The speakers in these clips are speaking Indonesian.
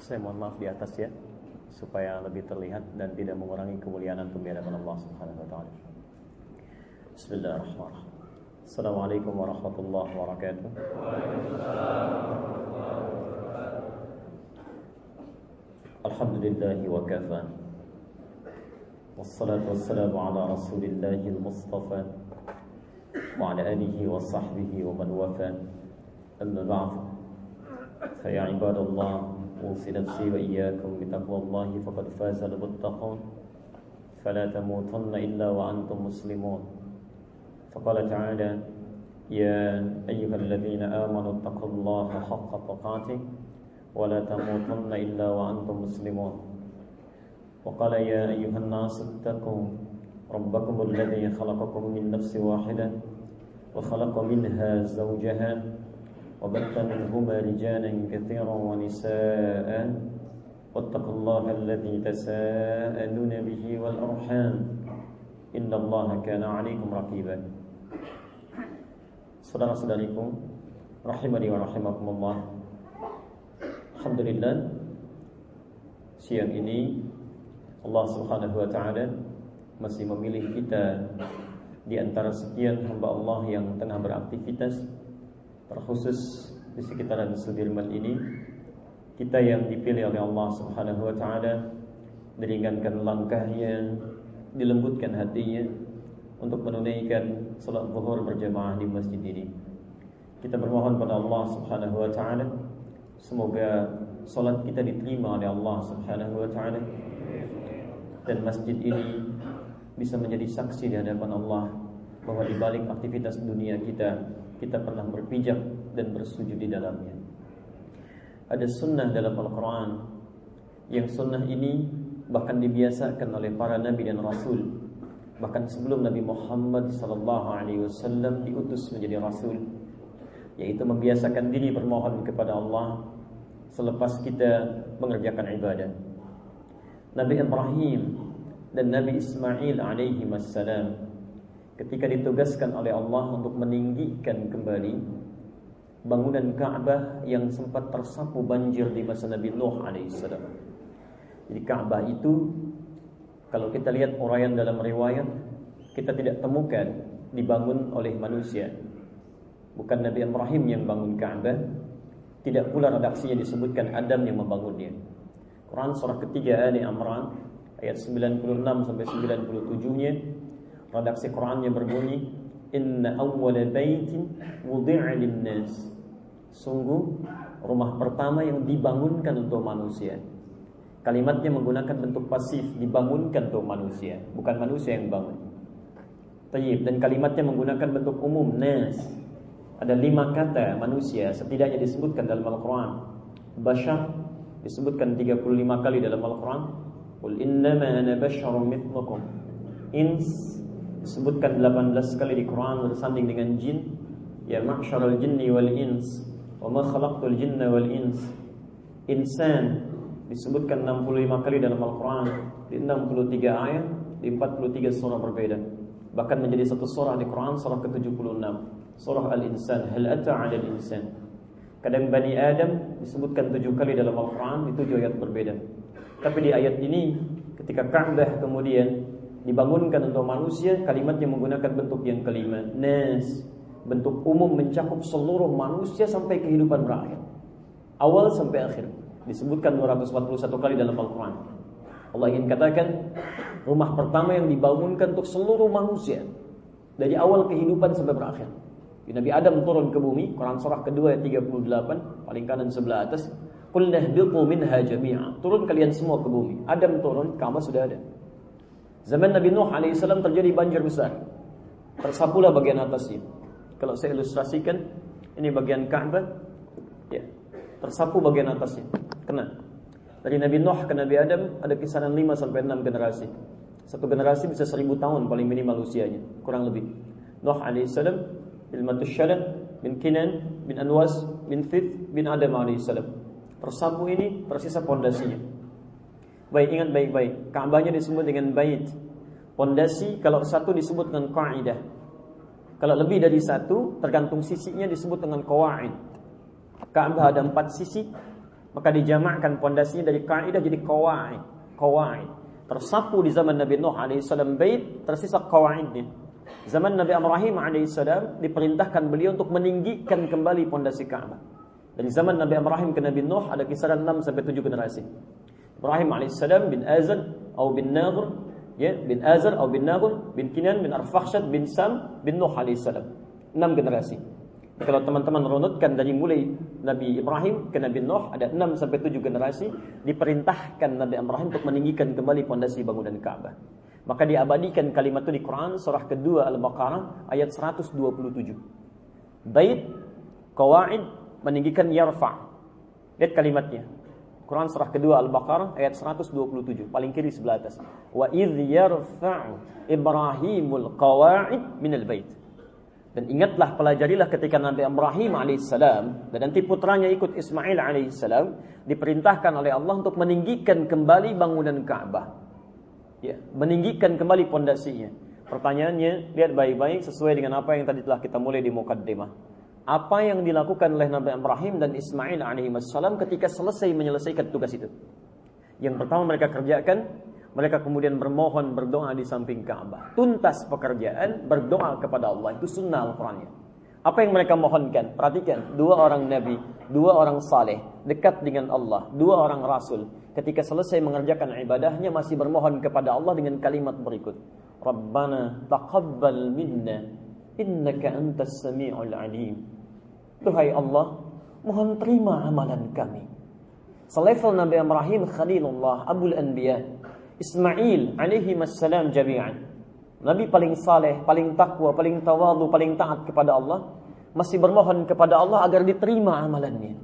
Saya mohon maaf di atas ya supaya lebih terlihat dan tidak mengurangi kemuliaan antum di hadapan Allah Subhanahu wa taala. Bismillahirrahmanirrahim. Assalamualaikum warahmatullahi wabarakatuh. Alhamdulillah wa kafa. والصلاة والسلام على رسول الله المصطفى وعلى آله وصحبه ومن وفى أما بعد فيا عباد الله أوصي نفسي وإياكم بتقوى الله فقد فاز المتقون. فلا تموتن إلا وأنتم مسلمون. فقال تعالى يا أيها الذين آمنوا اتقوا الله حق تقاته ولا تموتن إلا وأنتم مسلمون. وقال يا أيها الناس اتقوا ربكم الذي خلقكم من نفس واحدة وخلق منها زوجها وبث منهما رجالا كثيرا ونساء واتقوا الله الذي تساءلون به والأرحام إن الله كان عليكم رقيبا Saudara-saudariku Rahimani wa rahimakumullah Alhamdulillah Siang ini Allah subhanahu wa ta'ala Masih memilih kita Di antara sekian hamba Allah yang tengah beraktivitas terkhusus di sekitaran Sudirman ini kita yang dipilih oleh Allah Subhanahu wa taala meringankan langkahnya, dilembutkan hatinya untuk menunaikan salat zuhur berjamaah di masjid ini. Kita bermohon pada Allah Subhanahu wa taala semoga salat kita diterima oleh Allah Subhanahu wa taala dan masjid ini bisa menjadi saksi di hadapan Allah bahwa di balik aktivitas dunia kita kita pernah berpijak dan bersujud di dalamnya. Ada sunnah dalam Al-Quran yang sunnah ini bahkan dibiasakan oleh para nabi dan rasul. Bahkan sebelum Nabi Muhammad sallallahu alaihi wasallam diutus menjadi rasul, yaitu membiasakan diri bermohon kepada Allah selepas kita mengerjakan ibadah. Nabi Ibrahim dan Nabi Ismail alaihi wassalam ketika ditugaskan oleh Allah untuk meninggikan kembali bangunan Ka'bah yang sempat tersapu banjir di masa Nabi Nuh alaihissalam. Jadi Ka'bah itu kalau kita lihat uraian dalam riwayat kita tidak temukan dibangun oleh manusia. Bukan Nabi Ibrahim yang bangun Ka'bah, tidak pula redaksinya disebutkan Adam yang membangunnya. Quran surah ketiga Ali Imran ayat 96 sampai 97-nya Redaksi Qurannya berbunyi Inna awwala baitin wudi'a linnas. Sungguh rumah pertama yang dibangunkan untuk manusia. Kalimatnya menggunakan bentuk pasif Dibangunkan untuk manusia Bukan manusia yang bangun. Tayyib Dan kalimatnya menggunakan bentuk umum Nas. Ada lima kata manusia Setidaknya disebutkan dalam Al-Quran. Bashar Disebutkan 35 kali dalam Al-Quran. Qul innama ana basharun mithlukum. Ins disebutkan 18 kali di Quran bersanding dengan jin. Ya ma'syaral jinni wal ins. Wa ma khalaqtul jinna wal ins. Insan. Disebutkan 65 kali dalam Al-Quran. Di 63 ayat di 43 surah berbeda. Bahkan menjadi satu surah di Quran surah ke-76 surah Al-Insan. Hal ata 'ala al-insan kadang Bani Adam disebutkan tujuh kali dalam Al-Quran di tujuh ayat berbeda. Tapi di ayat ini ketika Ka'bah kemudian dibangunkan untuk manusia kalimatnya menggunakan bentuk yang kelima nas. Bentuk umum mencakup seluruh manusia sampai kehidupan berakhir. Awal sampai akhir. Disebutkan 241 kali dalam Al-Quran. Allah ingin katakan rumah pertama yang dibangunkan untuk seluruh manusia dari awal kehidupan sampai berakhir. Nabi Adam turun ke bumi Quran surah kedua ayat 38 paling kanan sebelah atas. Qul nahbitu minha jami'a. Turun kalian semua ke bumi. Adam turun Ka'bah sudah ada Zaman Nabi Nuh alaihissalam terjadi banjir besar. Tersapulah bagian atasnya. Kalau saya ilustrasikan, ini bagian Ka'bah, ya, tersapu bagian atasnya, kena. Dari Nabi Nuh ke Nabi Adam ada kisaran 5 sampai 6 generasi. Satu generasi bisa 1000 tahun paling minimal usianya, kurang lebih. Nuh alaihissalam, bin Matusyalah, bin Kinan, bin Anwas, bin Fith, bin Adam alaihissalam. Tersapu ini tersisa pondasinya. Baik ingat baik-baik. Ka'bahnya disebut dengan bait. Pondasi kalau satu disebut dengan qaidah. Kalau lebih dari satu tergantung sisinya disebut dengan qawaid. Ka'bah ada empat sisi, Maka dijamakkan pondasinya dari kaidah jadi qawaid. Qawaid. Tersapu di zaman Nabi Nuh alaihissalam bait, tersisa qawaidnya. Zaman Nabi Ibrahim alaihissalam diperintahkan beliau untuk meninggikan kembali pondasi Ka'bah. Dari zaman Nabi Ibrahim ke Nabi Nuh ada kisaran 6 sampai 7 generasi. Ibrahim alaihissalam bin Azar atau bin Naghur, ya, bin Azar atau bin Naghur, bin Kinan, bin Arfakhshad, bin Sam, bin Nuh alaihissalam. 6 generasi. Kalau teman-teman runutkan dari mulai Nabi Ibrahim ke Nabi Nuh ada 6 sampai 7 generasi diperintahkan Nabi Ibrahim untuk meninggikan kembali pondasi bangunan Ka'bah. Maka diabadikan kalimat itu di Quran surah kedua Al-Baqarah ayat 127. Bait qawaid meninggikan yarfa. Lihat kalimatnya. Quran surah kedua Al-Baqarah ayat 127 paling kiri sebelah atas. Wa idh yarfa'u Ibrahimul qawaid minal bait. Dan ingatlah pelajarilah ketika Nabi Ibrahim alaihissalam dan nanti putranya ikut Ismail alaihissalam diperintahkan oleh Allah untuk meninggikan kembali bangunan Ka'bah. Ya, meninggikan kembali pondasinya. Pertanyaannya, lihat baik-baik sesuai dengan apa yang tadi telah kita mulai di mukaddimah. Apa yang dilakukan oleh Nabi Ibrahim dan Ismail alaihissalam ketika selesai menyelesaikan tugas itu? Yang pertama mereka kerjakan mereka kemudian bermohon berdoa di samping Ka'bah. Tuntas pekerjaan, berdoa kepada Allah. Itu sunnah Al-Qurannya. Apa yang mereka mohonkan? Perhatikan, dua orang nabi, dua orang saleh, dekat dengan Allah, dua orang rasul. Ketika selesai mengerjakan ibadahnya masih bermohon kepada Allah dengan kalimat berikut. Rabbana taqabbal minna innaka antas sami'ul alim. Tuhai Allah, mohon terima amalan kami. Selevel Nabi Ibrahim Khalilullah, Abul Anbiya, Ismail alaihi wassalam jami'an. Nabi paling saleh, paling takwa, paling tawadu, paling taat kepada Allah, masih bermohon kepada Allah agar diterima amalannya.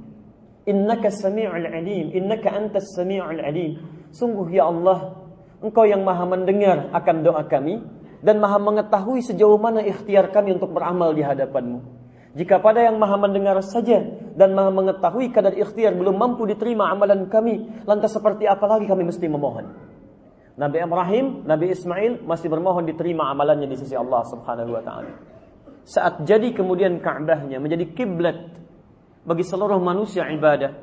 Innaka sami'ul alim, innaka antas sami'ul alim. Sungguh ya Allah, Engkau yang maha mendengar akan doa kami dan maha mengetahui sejauh mana ikhtiar kami untuk beramal di hadapanmu. Jika pada yang maha mendengar saja dan maha mengetahui kadar ikhtiar belum mampu diterima amalan kami, lantas seperti apa lagi kami mesti memohon? Nabi Ibrahim, Nabi Ismail masih bermohon diterima amalannya di sisi Allah Subhanahu wa taala. Saat jadi kemudian Ka'bahnya menjadi kiblat bagi seluruh manusia ibadah.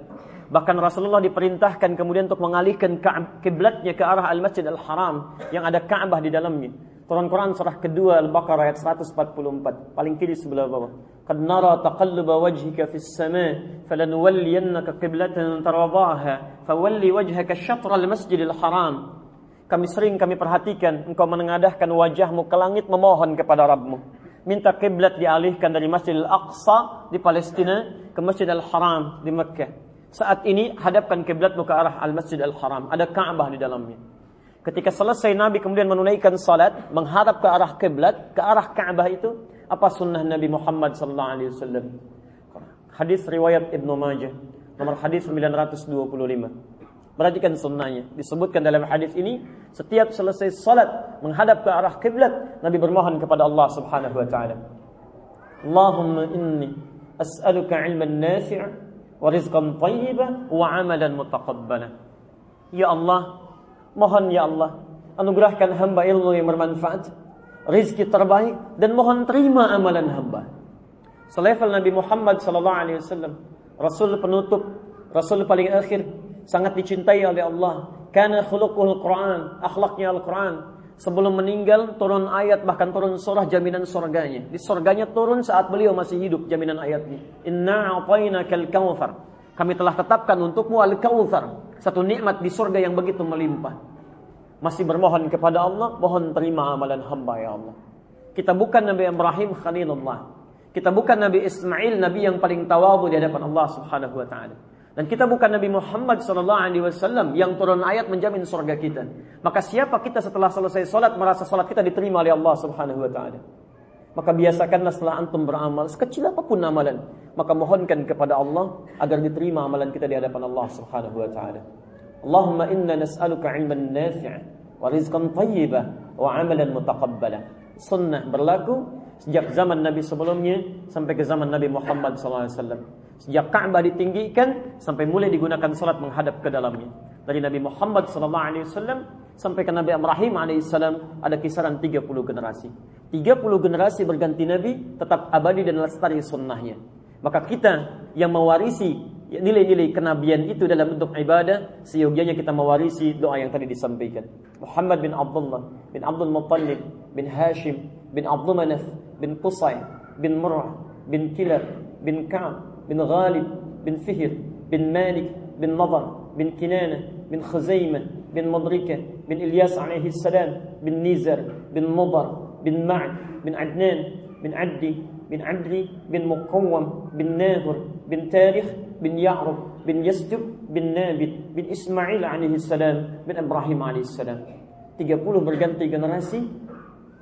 Bahkan Rasulullah diperintahkan kemudian untuk mengalihkan kiblatnya ke arah Al-Masjid Al-Haram yang ada Ka'bah di dalamnya. Turun Quran surah kedua Al-Baqarah ayat 144, paling kiri sebelah bawah. Qad nara taqalluba wajhika fis sama' falanuwalliyannaka qiblatan tardaha fawalli wajhaka syatr al-Masjidil Haram kami sering kami perhatikan engkau menengadahkan wajahmu ke langit memohon kepada Rabbmu. Minta kiblat dialihkan dari Masjid Al-Aqsa di Palestina ke Masjid Al-Haram di Mekah. Saat ini hadapkan kiblatmu ke arah Al-Masjid Al-Haram. Ada Ka'bah di dalamnya. Ketika selesai Nabi kemudian menunaikan salat, menghadap ke arah kiblat, ke arah Ka'bah itu, apa sunnah Nabi Muhammad sallallahu alaihi wasallam? Hadis riwayat Ibnu Majah, nomor hadis 925. Perhatikan sunnahnya. Disebutkan dalam hadis ini, setiap selesai salat menghadap ke arah kiblat, Nabi bermohon kepada Allah Subhanahu wa taala. Allahumma inni as'aluka ilman nafi'a wa rizqan thayyiban wa 'amalan mutaqabbala. Ya Allah, mohon ya Allah, anugerahkan hamba ilmu yang bermanfaat, rizki terbaik dan mohon terima amalan hamba. Selevel Nabi Muhammad wasallam, rasul penutup, rasul paling akhir, sangat dicintai oleh Allah. Karena khuluquhul Quran, akhlaknya Al-Quran. Sebelum meninggal turun ayat bahkan turun surah jaminan surganya. Di surganya turun saat beliau masih hidup jaminan ayatnya. Inna a'tainakal. Kami telah tetapkan untukmu al-kautsar, satu nikmat di surga yang begitu melimpah. Masih bermohon kepada Allah, mohon terima amalan hamba ya Allah. Kita bukan Nabi Ibrahim Khalilullah. Kita bukan Nabi Ismail, Nabi yang paling tawadhu di hadapan Allah Subhanahu wa taala. Dan kita bukan Nabi Muhammad sallallahu alaihi wasallam yang turun ayat menjamin surga kita. Maka siapa kita setelah selesai salat merasa salat kita diterima oleh Allah Subhanahu wa taala? Maka biasakanlah setelah antum beramal sekecil apa pun amalan, maka mohonkan kepada Allah agar diterima amalan kita di hadapan Allah Subhanahu wa taala. Allahumma inna nas'aluka 'ilman nafi'a wa rizqan thayyiba wa 'amalan mutaqabbala. Sunnah berlaku sejak zaman Nabi sebelumnya sampai ke zaman Nabi Muhammad sallallahu alaihi wasallam. Sejak Ka'bah ditinggikan sampai mulai digunakan salat menghadap ke dalamnya. Dari Nabi Muhammad sallallahu alaihi wasallam sampai ke Nabi Ibrahim alaihissalam ada kisaran 30 generasi. 30 generasi berganti nabi tetap abadi dan lestari sunnahnya. Maka kita yang mewarisi nilai-nilai kenabian itu dalam bentuk ibadah, seyogianya kita mewarisi doa yang tadi disampaikan. Muhammad bin Abdullah bin Abdul Muttalib bin Hashim bin Abdul Manaf bin Qusay bin Murrah bin Kilab bin Ka'ab bin Ghalib bin Fihr bin Malik bin Nadar bin Kinana bin Khuzaimah bin Mudrika bin Ilyas alaihi salam bin Nizar bin Mudar bin Ma'd bin Adnan bin Addi bin Adri bin Muqawwam bin Nahur bin Tarikh bin Ya'rub bin Yasjub bin Nabit bin Ismail alaihi salam bin Ibrahim alaihi salam. 30 berganti generasi,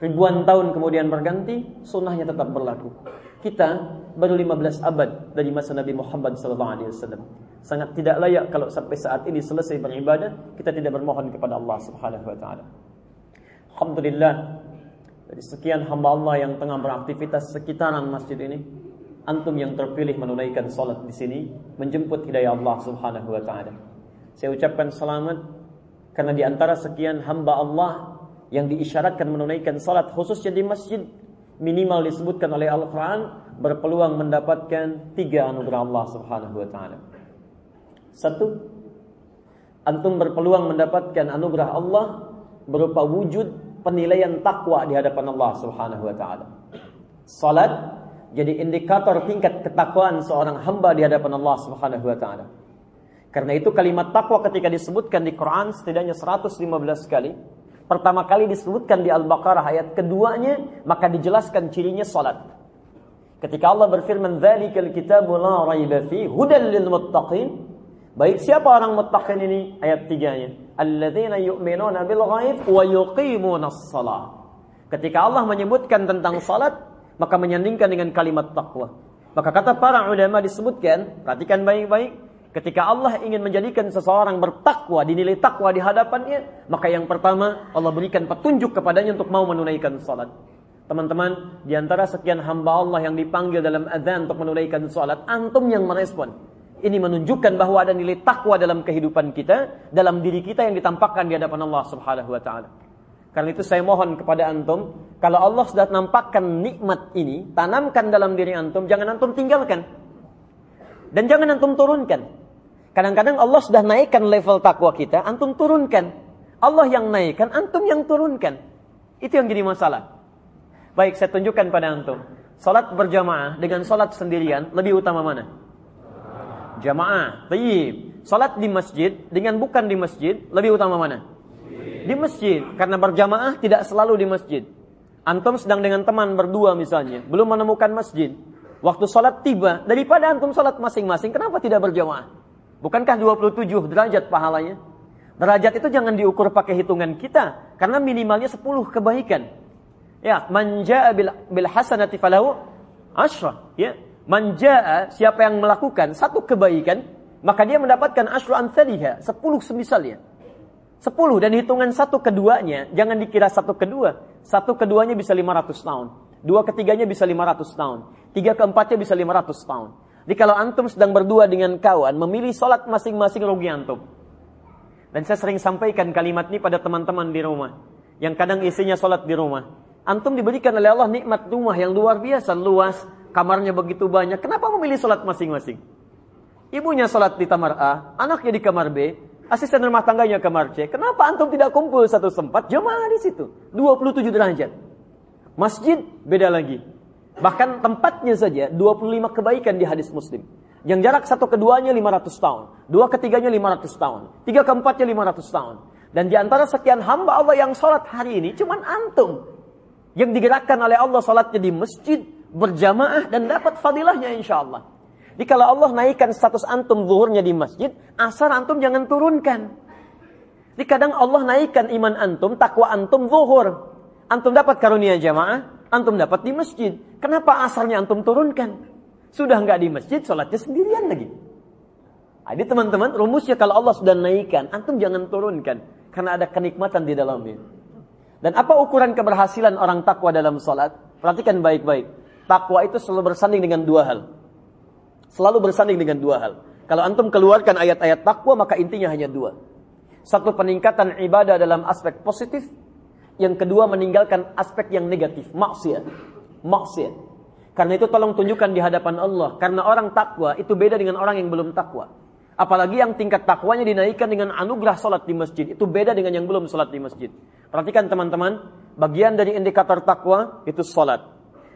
ribuan tahun kemudian berganti, sunnahnya tetap berlaku. Kita baru 15 abad dari masa Nabi Muhammad SAW. Sangat tidak layak kalau sampai saat ini selesai beribadah, kita tidak bermohon kepada Allah Subhanahu wa taala. Alhamdulillah dari sekian hamba Allah yang tengah beraktivitas sekitaran masjid ini, antum yang terpilih menunaikan salat di sini menjemput hidayah Allah Subhanahu wa taala. Saya ucapkan selamat karena di antara sekian hamba Allah yang diisyaratkan menunaikan salat khususnya di masjid minimal disebutkan oleh Al-Qur'an berpeluang mendapatkan tiga anugerah Allah Subhanahu wa taala. Satu, antum berpeluang mendapatkan anugerah Allah berupa wujud penilaian takwa di hadapan Allah Subhanahu wa taala. Salat jadi indikator tingkat ketakwaan seorang hamba di hadapan Allah Subhanahu wa taala. Karena itu kalimat takwa ketika disebutkan di Quran setidaknya 115 kali. Pertama kali disebutkan di Al-Baqarah ayat keduanya, maka dijelaskan cirinya salat. Ketika Allah berfirman, "Dzalikal kitabu la raiba fi hudan lil muttaqin." Baik siapa orang muttaqin ini? Ayat tiganya. Alladzina yu'minuna bil ghaib wa yuqimuna shalah. Ketika Allah menyebutkan tentang salat, maka menyandingkan dengan kalimat takwa. Maka kata para ulama disebutkan, perhatikan baik-baik, ketika Allah ingin menjadikan seseorang bertakwa, dinilai takwa di hadapannya, maka yang pertama Allah berikan petunjuk kepadanya untuk mau menunaikan salat. Teman-teman, di antara sekian hamba Allah yang dipanggil dalam azan untuk menunaikan salat, antum yang merespon. Ini menunjukkan bahwa ada nilai takwa dalam kehidupan kita, dalam diri kita yang ditampakkan di hadapan Allah Subhanahu wa taala. Karena itu saya mohon kepada antum, kalau Allah sudah nampakkan nikmat ini, tanamkan dalam diri antum, jangan antum tinggalkan. Dan jangan antum turunkan. Kadang-kadang Allah sudah naikkan level takwa kita, antum turunkan. Allah yang naikkan, antum yang turunkan. Itu yang jadi masalah. Baik, saya tunjukkan pada antum. Salat berjamaah dengan salat sendirian, lebih utama mana? Jamaah. Tayyib. Salat di masjid dengan bukan di masjid, lebih utama mana? Di masjid. Karena berjamaah tidak selalu di masjid. Antum sedang dengan teman berdua misalnya. Belum menemukan masjid. Waktu sholat tiba. Daripada antum sholat masing-masing. Kenapa tidak berjamaah? Bukankah 27 derajat pahalanya? Derajat itu jangan diukur pakai hitungan kita. Karena minimalnya 10 kebaikan. Ya, manja bil, bil hasanati falahu asra. Ya, manja siapa yang melakukan satu kebaikan, maka dia mendapatkan asra amthaliha, 10 semisalnya. Sepuluh dan hitungan satu keduanya, jangan dikira satu kedua. Satu keduanya bisa lima ratus tahun. Dua ketiganya bisa lima ratus tahun. Tiga keempatnya bisa lima ratus tahun. Jadi kalau antum sedang berdua dengan kawan, memilih sholat masing-masing rugi antum. Dan saya sering sampaikan kalimat ini pada teman-teman di rumah. Yang kadang isinya sholat di rumah. Antum diberikan oleh Allah nikmat rumah yang luar biasa, luas, kamarnya begitu banyak. Kenapa memilih sholat masing-masing? Ibunya sholat di kamar A, anaknya di kamar B, asisten rumah tangganya ke Marce. Kenapa antum tidak kumpul satu sempat jemaah di situ? 27 derajat. Masjid beda lagi. Bahkan tempatnya saja 25 kebaikan di hadis Muslim. Yang jarak satu keduanya 500 tahun. Dua ketiganya 500 tahun. Tiga keempatnya 500 tahun. Dan di antara sekian hamba Allah yang sholat hari ini cuman antum. Yang digerakkan oleh Allah sholatnya di masjid berjamaah dan dapat fadilahnya insya Allah. Jadi kalau Allah naikkan status antum zuhurnya di masjid, asar antum jangan turunkan. Jadi kadang Allah naikkan iman antum, takwa antum zuhur. Antum dapat karunia jamaah, antum dapat di masjid. Kenapa asarnya antum turunkan? Sudah nggak di masjid, sholatnya sendirian lagi. Jadi teman-teman, rumusnya kalau Allah sudah naikkan, antum jangan turunkan. Karena ada kenikmatan di dalamnya. Dan apa ukuran keberhasilan orang takwa dalam sholat? Perhatikan baik-baik. Takwa itu selalu bersanding dengan dua hal. Selalu bersanding dengan dua hal. Kalau antum keluarkan ayat-ayat takwa maka intinya hanya dua. Satu peningkatan ibadah dalam aspek positif, yang kedua meninggalkan aspek yang negatif, maksiat. Maksiat. Karena itu tolong tunjukkan di hadapan Allah. Karena orang takwa itu beda dengan orang yang belum takwa. Apalagi yang tingkat takwanya dinaikkan dengan anugerah salat di masjid. Itu beda dengan yang belum salat di masjid. Perhatikan teman-teman, bagian dari indikator takwa itu salat.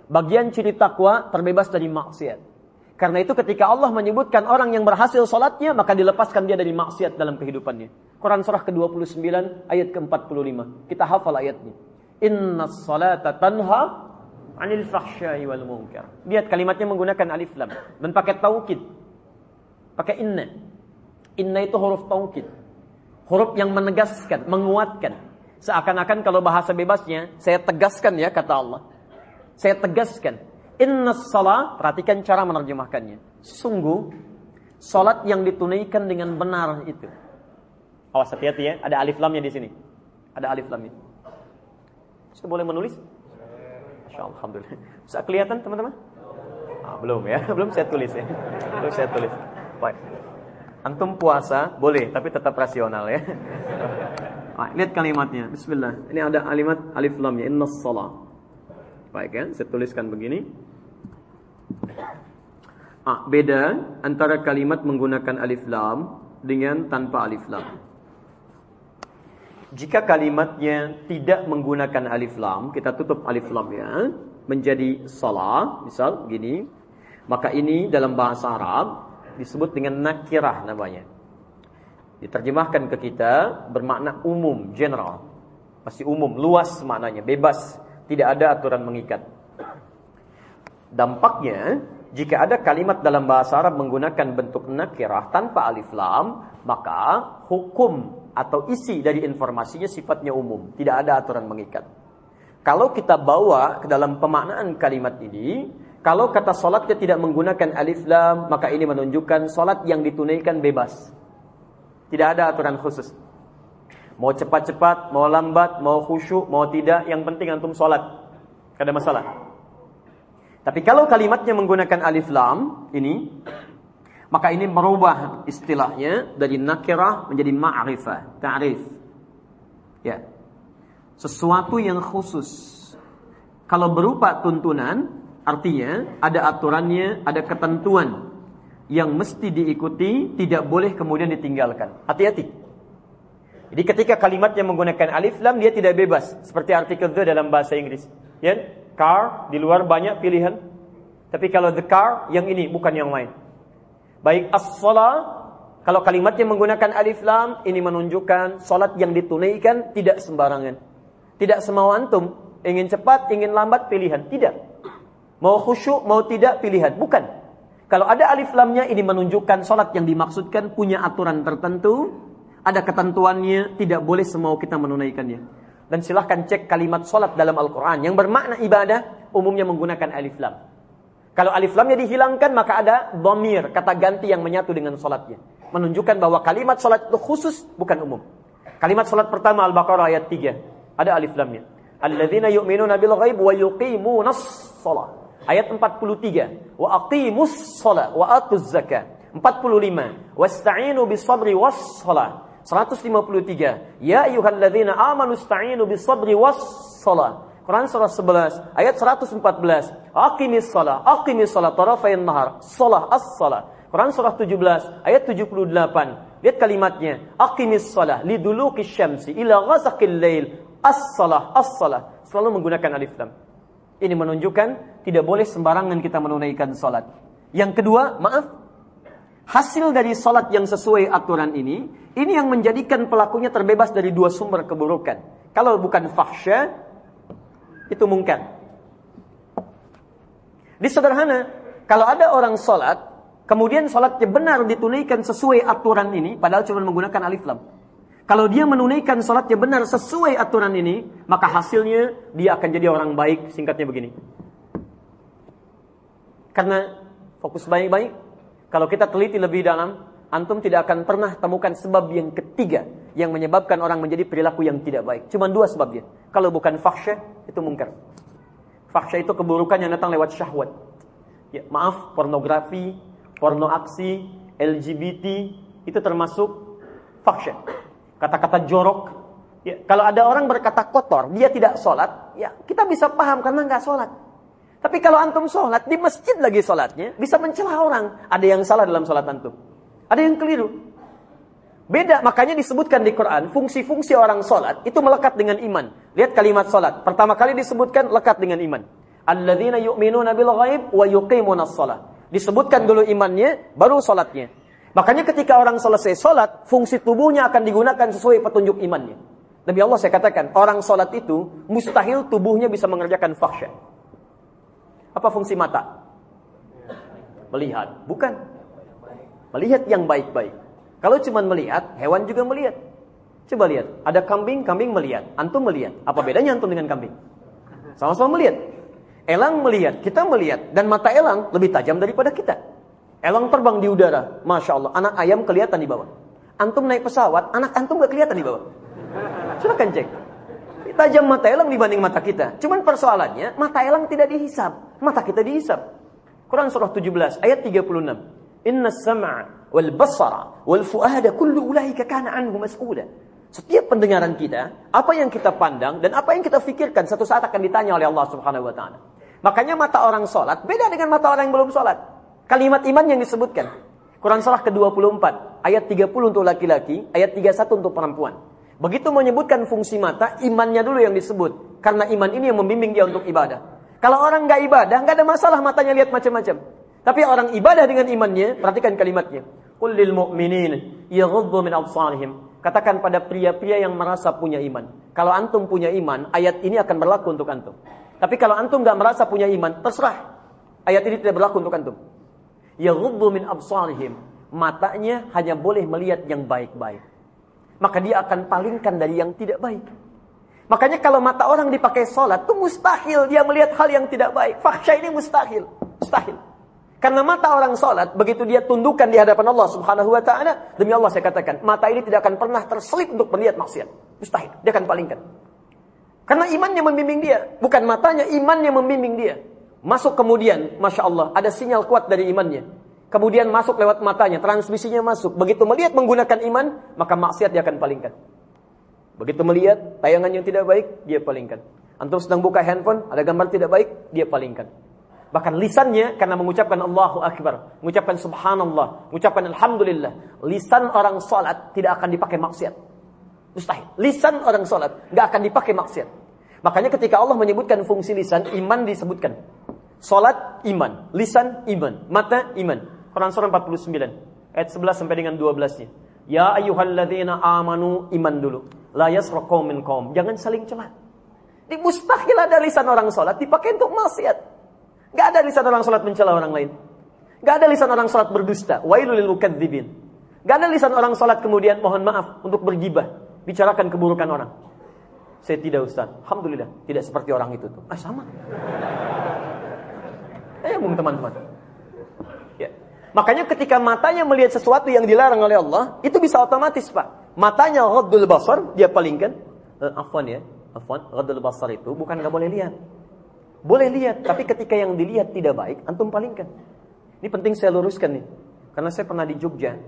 Bagian ciri takwa terbebas dari maksiat. Karena itu ketika Allah menyebutkan orang yang berhasil salatnya, maka dilepaskan dia dari maksiat dalam kehidupannya. Quran surah ke-29 ayat ke-45. Kita hafal ayatnya. Inna salata tanha anil fahsyai wal munkar. Lihat kalimatnya menggunakan alif lam dan pakai taukid. Pakai inna. Inna itu huruf taukid. Huruf yang menegaskan, menguatkan. Seakan-akan kalau bahasa bebasnya, saya tegaskan ya kata Allah. Saya tegaskan. Inna salat, perhatikan cara menerjemahkannya. Sungguh, salat yang ditunaikan dengan benar itu. Awas hati-hati ya, ada alif lamnya di sini. Ada alif lamnya. Saya boleh menulis? Masya Allah, Alhamdulillah. Bisa kelihatan teman-teman? Ah, belum ya, belum saya tulis ya. Belum saya tulis. Baik. Antum puasa boleh, tapi tetap rasional ya. Lihat kalimatnya. Bismillah. Ini ada kalimat alif lam ya. Inna salat. Baik ya, saya tuliskan begini. Ah, beda antara kalimat menggunakan alif lam dengan tanpa alif lam. Jika kalimatnya tidak menggunakan alif lam, kita tutup alif lam ya, menjadi salah, misal begini, maka ini dalam bahasa Arab disebut dengan nakirah namanya. Diterjemahkan ke kita bermakna umum, general. Pasti umum, luas maknanya, bebas, tidak ada aturan mengikat. Dampaknya, jika ada kalimat dalam bahasa Arab menggunakan bentuk nakirah tanpa alif lam, maka hukum atau isi dari informasinya sifatnya umum, tidak ada aturan mengikat. Kalau kita bawa ke dalam pemaknaan kalimat ini, kalau kata solatnya tidak menggunakan alif lam, maka ini menunjukkan solat yang ditunaikan bebas. Tidak ada aturan khusus. Mau cepat-cepat, mau lambat, mau khusyuk, mau tidak, yang penting antum solat. Tidak ada masalah. Tapi kalau kalimatnya menggunakan alif lam, ini maka ini merubah istilahnya dari nakirah menjadi ma'rifah, ta'rif. Ya. Sesuatu yang khusus. Kalau berupa tuntunan, artinya ada aturannya, ada ketentuan yang mesti diikuti, tidak boleh kemudian ditinggalkan. Hati-hati. Jadi ketika kalimatnya menggunakan alif lam dia tidak bebas seperti artikel the dalam bahasa Inggris. Ya, car di luar banyak pilihan. Tapi kalau the car yang ini bukan yang lain. Baik as-salat kalau kalimatnya menggunakan alif lam ini menunjukkan salat yang ditunaikan tidak sembarangan. Tidak semau antum ingin cepat, ingin lambat pilihan, tidak. Mau khusyuk, mau tidak pilihan, bukan. Kalau ada alif lamnya ini menunjukkan salat yang dimaksudkan punya aturan tertentu, ada ketentuannya, tidak boleh semau kita menunaikannya. Dan silahkan cek kalimat salat dalam Al-Quran yang bermakna ibadah umumnya menggunakan alif lam. Kalau alif lamnya dihilangkan maka ada domir, kata ganti yang menyatu dengan solatnya. Menunjukkan bahwa kalimat solat itu khusus, bukan umum. Kalimat solat pertama Al-Baqarah ayat 3. Ada alif lamnya. Alladzina yu'minuna bil ghaib wa yuqimunas salat. Ayat 43. Wa aqimus salat wa atuz zakah. 45. Wasta'inu bis sabri was salat. 153. Ya ayyuhalladzina amanu ista'inu bis sabri was salat. Quran surah 11 ayat 114. Aqimis shalah, aqimis shalah tarafain nahar. Shalah as-shalah. Quran surah 17 ayat 78. Lihat kalimatnya. Aqimis shalah liduluki syamsi ila ghasaqil lail. As-shalah, as-shalah. Selalu menggunakan alif lam. Ini menunjukkan tidak boleh sembarangan kita menunaikan salat. Yang kedua, maaf, hasil dari salat yang sesuai aturan ini, ini yang menjadikan pelakunya terbebas dari dua sumber keburukan. Kalau bukan fahsya, itu mungkar. Di sederhana, kalau ada orang sholat, kemudian sholatnya benar ditunaikan sesuai aturan ini, padahal cuma menggunakan alif lam. Kalau dia menunaikan sholatnya benar sesuai aturan ini, maka hasilnya dia akan jadi orang baik. Singkatnya begini. Karena fokus baik-baik, kalau kita teliti lebih dalam, antum tidak akan pernah temukan sebab yang ketiga yang menyebabkan orang menjadi perilaku yang tidak baik. Cuma dua sebabnya. Kalau bukan fahsya, itu mungkar. Fahsya itu keburukan yang datang lewat syahwat. Ya, maaf, pornografi, porno aksi, LGBT, itu termasuk fahsya. Kata-kata jorok. Ya, kalau ada orang berkata kotor, dia tidak sholat, ya kita bisa paham karena nggak sholat. Tapi kalau antum sholat, di masjid lagi sholatnya, bisa mencela orang. Ada yang salah dalam sholat antum. Ada yang keliru. Beda, makanya disebutkan di Quran, fungsi-fungsi orang sholat itu melekat dengan iman. Lihat kalimat sholat. Pertama kali disebutkan lekat dengan iman. Alladzina yu'minuna bil ghaib wa yuqimuna sholat. Disebutkan dulu imannya, baru sholatnya. Makanya ketika orang selesai sholat, fungsi tubuhnya akan digunakan sesuai petunjuk imannya. Nabi Allah saya katakan, orang sholat itu mustahil tubuhnya bisa mengerjakan fahsyat. Apa fungsi mata? Melihat. Bukan. Melihat yang baik-baik. Kalau cuma melihat, hewan juga melihat. Coba lihat. Ada kambing, kambing melihat. Antum melihat. Apa bedanya antum dengan kambing? Sama-sama melihat. Elang melihat, kita melihat. Dan mata elang lebih tajam daripada kita. Elang terbang di udara. Masya Allah. Anak ayam kelihatan di bawah. Antum naik pesawat, anak antum gak kelihatan di bawah. Silahkan cek tajam mata elang dibanding mata kita. Cuman persoalannya, mata elang tidak dihisap. Mata kita dihisap. Quran surah 17 ayat 36. Inna sam'a wal basara wal fu'ada kullu ulaika kana anhu mas'ula. Setiap pendengaran kita, apa yang kita pandang dan apa yang kita fikirkan satu saat akan ditanya oleh Allah Subhanahu wa taala. Makanya mata orang salat beda dengan mata orang yang belum salat. Kalimat iman yang disebutkan. Quran surah ke-24 ayat 30 untuk laki-laki, ayat 31 untuk perempuan. Begitu menyebutkan fungsi mata, imannya dulu yang disebut. Karena iman ini yang membimbing dia untuk ibadah. Kalau orang nggak ibadah, nggak ada masalah matanya lihat macam-macam. Tapi orang ibadah dengan imannya, perhatikan kalimatnya. Qul mu'minin yaghuddu min absarihim. Katakan pada pria-pria yang merasa punya iman. Kalau antum punya iman, ayat ini akan berlaku untuk antum. Tapi kalau antum nggak merasa punya iman, terserah. Ayat ini tidak berlaku untuk antum. Yaghuddu min absarihim. Matanya hanya boleh melihat yang baik-baik maka dia akan palingkan dari yang tidak baik. Makanya kalau mata orang dipakai sholat, itu mustahil dia melihat hal yang tidak baik. Fahsya ini mustahil. Mustahil. Karena mata orang sholat, begitu dia tundukkan di hadapan Allah subhanahu wa ta'ala, demi Allah saya katakan, mata ini tidak akan pernah terselip untuk melihat maksiat. Mustahil. Dia akan palingkan. Karena imannya membimbing dia. Bukan matanya, imannya membimbing dia. Masuk kemudian, Masya Allah, ada sinyal kuat dari imannya. Kemudian masuk lewat matanya, transmisinya masuk. Begitu melihat menggunakan iman, maka maksiat dia akan palingkan. Begitu melihat tayangan yang tidak baik, dia palingkan. Antum sedang buka handphone, ada gambar tidak baik, dia palingkan. Bahkan lisannya karena mengucapkan Allahu Akbar, mengucapkan Subhanallah, mengucapkan Alhamdulillah. Lisan orang salat tidak akan dipakai maksiat. Mustahil. Lisan orang salat nggak akan dipakai maksiat. Makanya ketika Allah menyebutkan fungsi lisan, iman disebutkan. Salat iman, lisan iman, mata iman. Quran surah 49 ayat 11 sampai dengan 12-nya. Ya ayyuhalladzina amanu iman dulu. La yasraqu min qaum. Jangan saling celah. Di mustahil ada lisan orang salat dipakai untuk maksiat. Gak ada lisan orang salat mencela orang lain. Gak ada lisan orang salat berdusta. Wailul lil mukadzibin. Gak ada lisan orang salat kemudian mohon maaf untuk bergibah, bicarakan keburukan orang. Saya tidak Ustaz. Alhamdulillah, tidak seperti orang itu tuh. Ah sama. Eh, teman-teman. Makanya ketika matanya melihat sesuatu yang dilarang oleh Allah, itu bisa otomatis, Pak. Matanya ghaddul basar, dia palingkan. Uh, afwan ya, afwan, ghaddul basar itu bukan nggak boleh lihat. Boleh lihat, tapi ketika yang dilihat tidak baik, antum palingkan. Ini penting saya luruskan nih. Karena saya pernah di Jogja,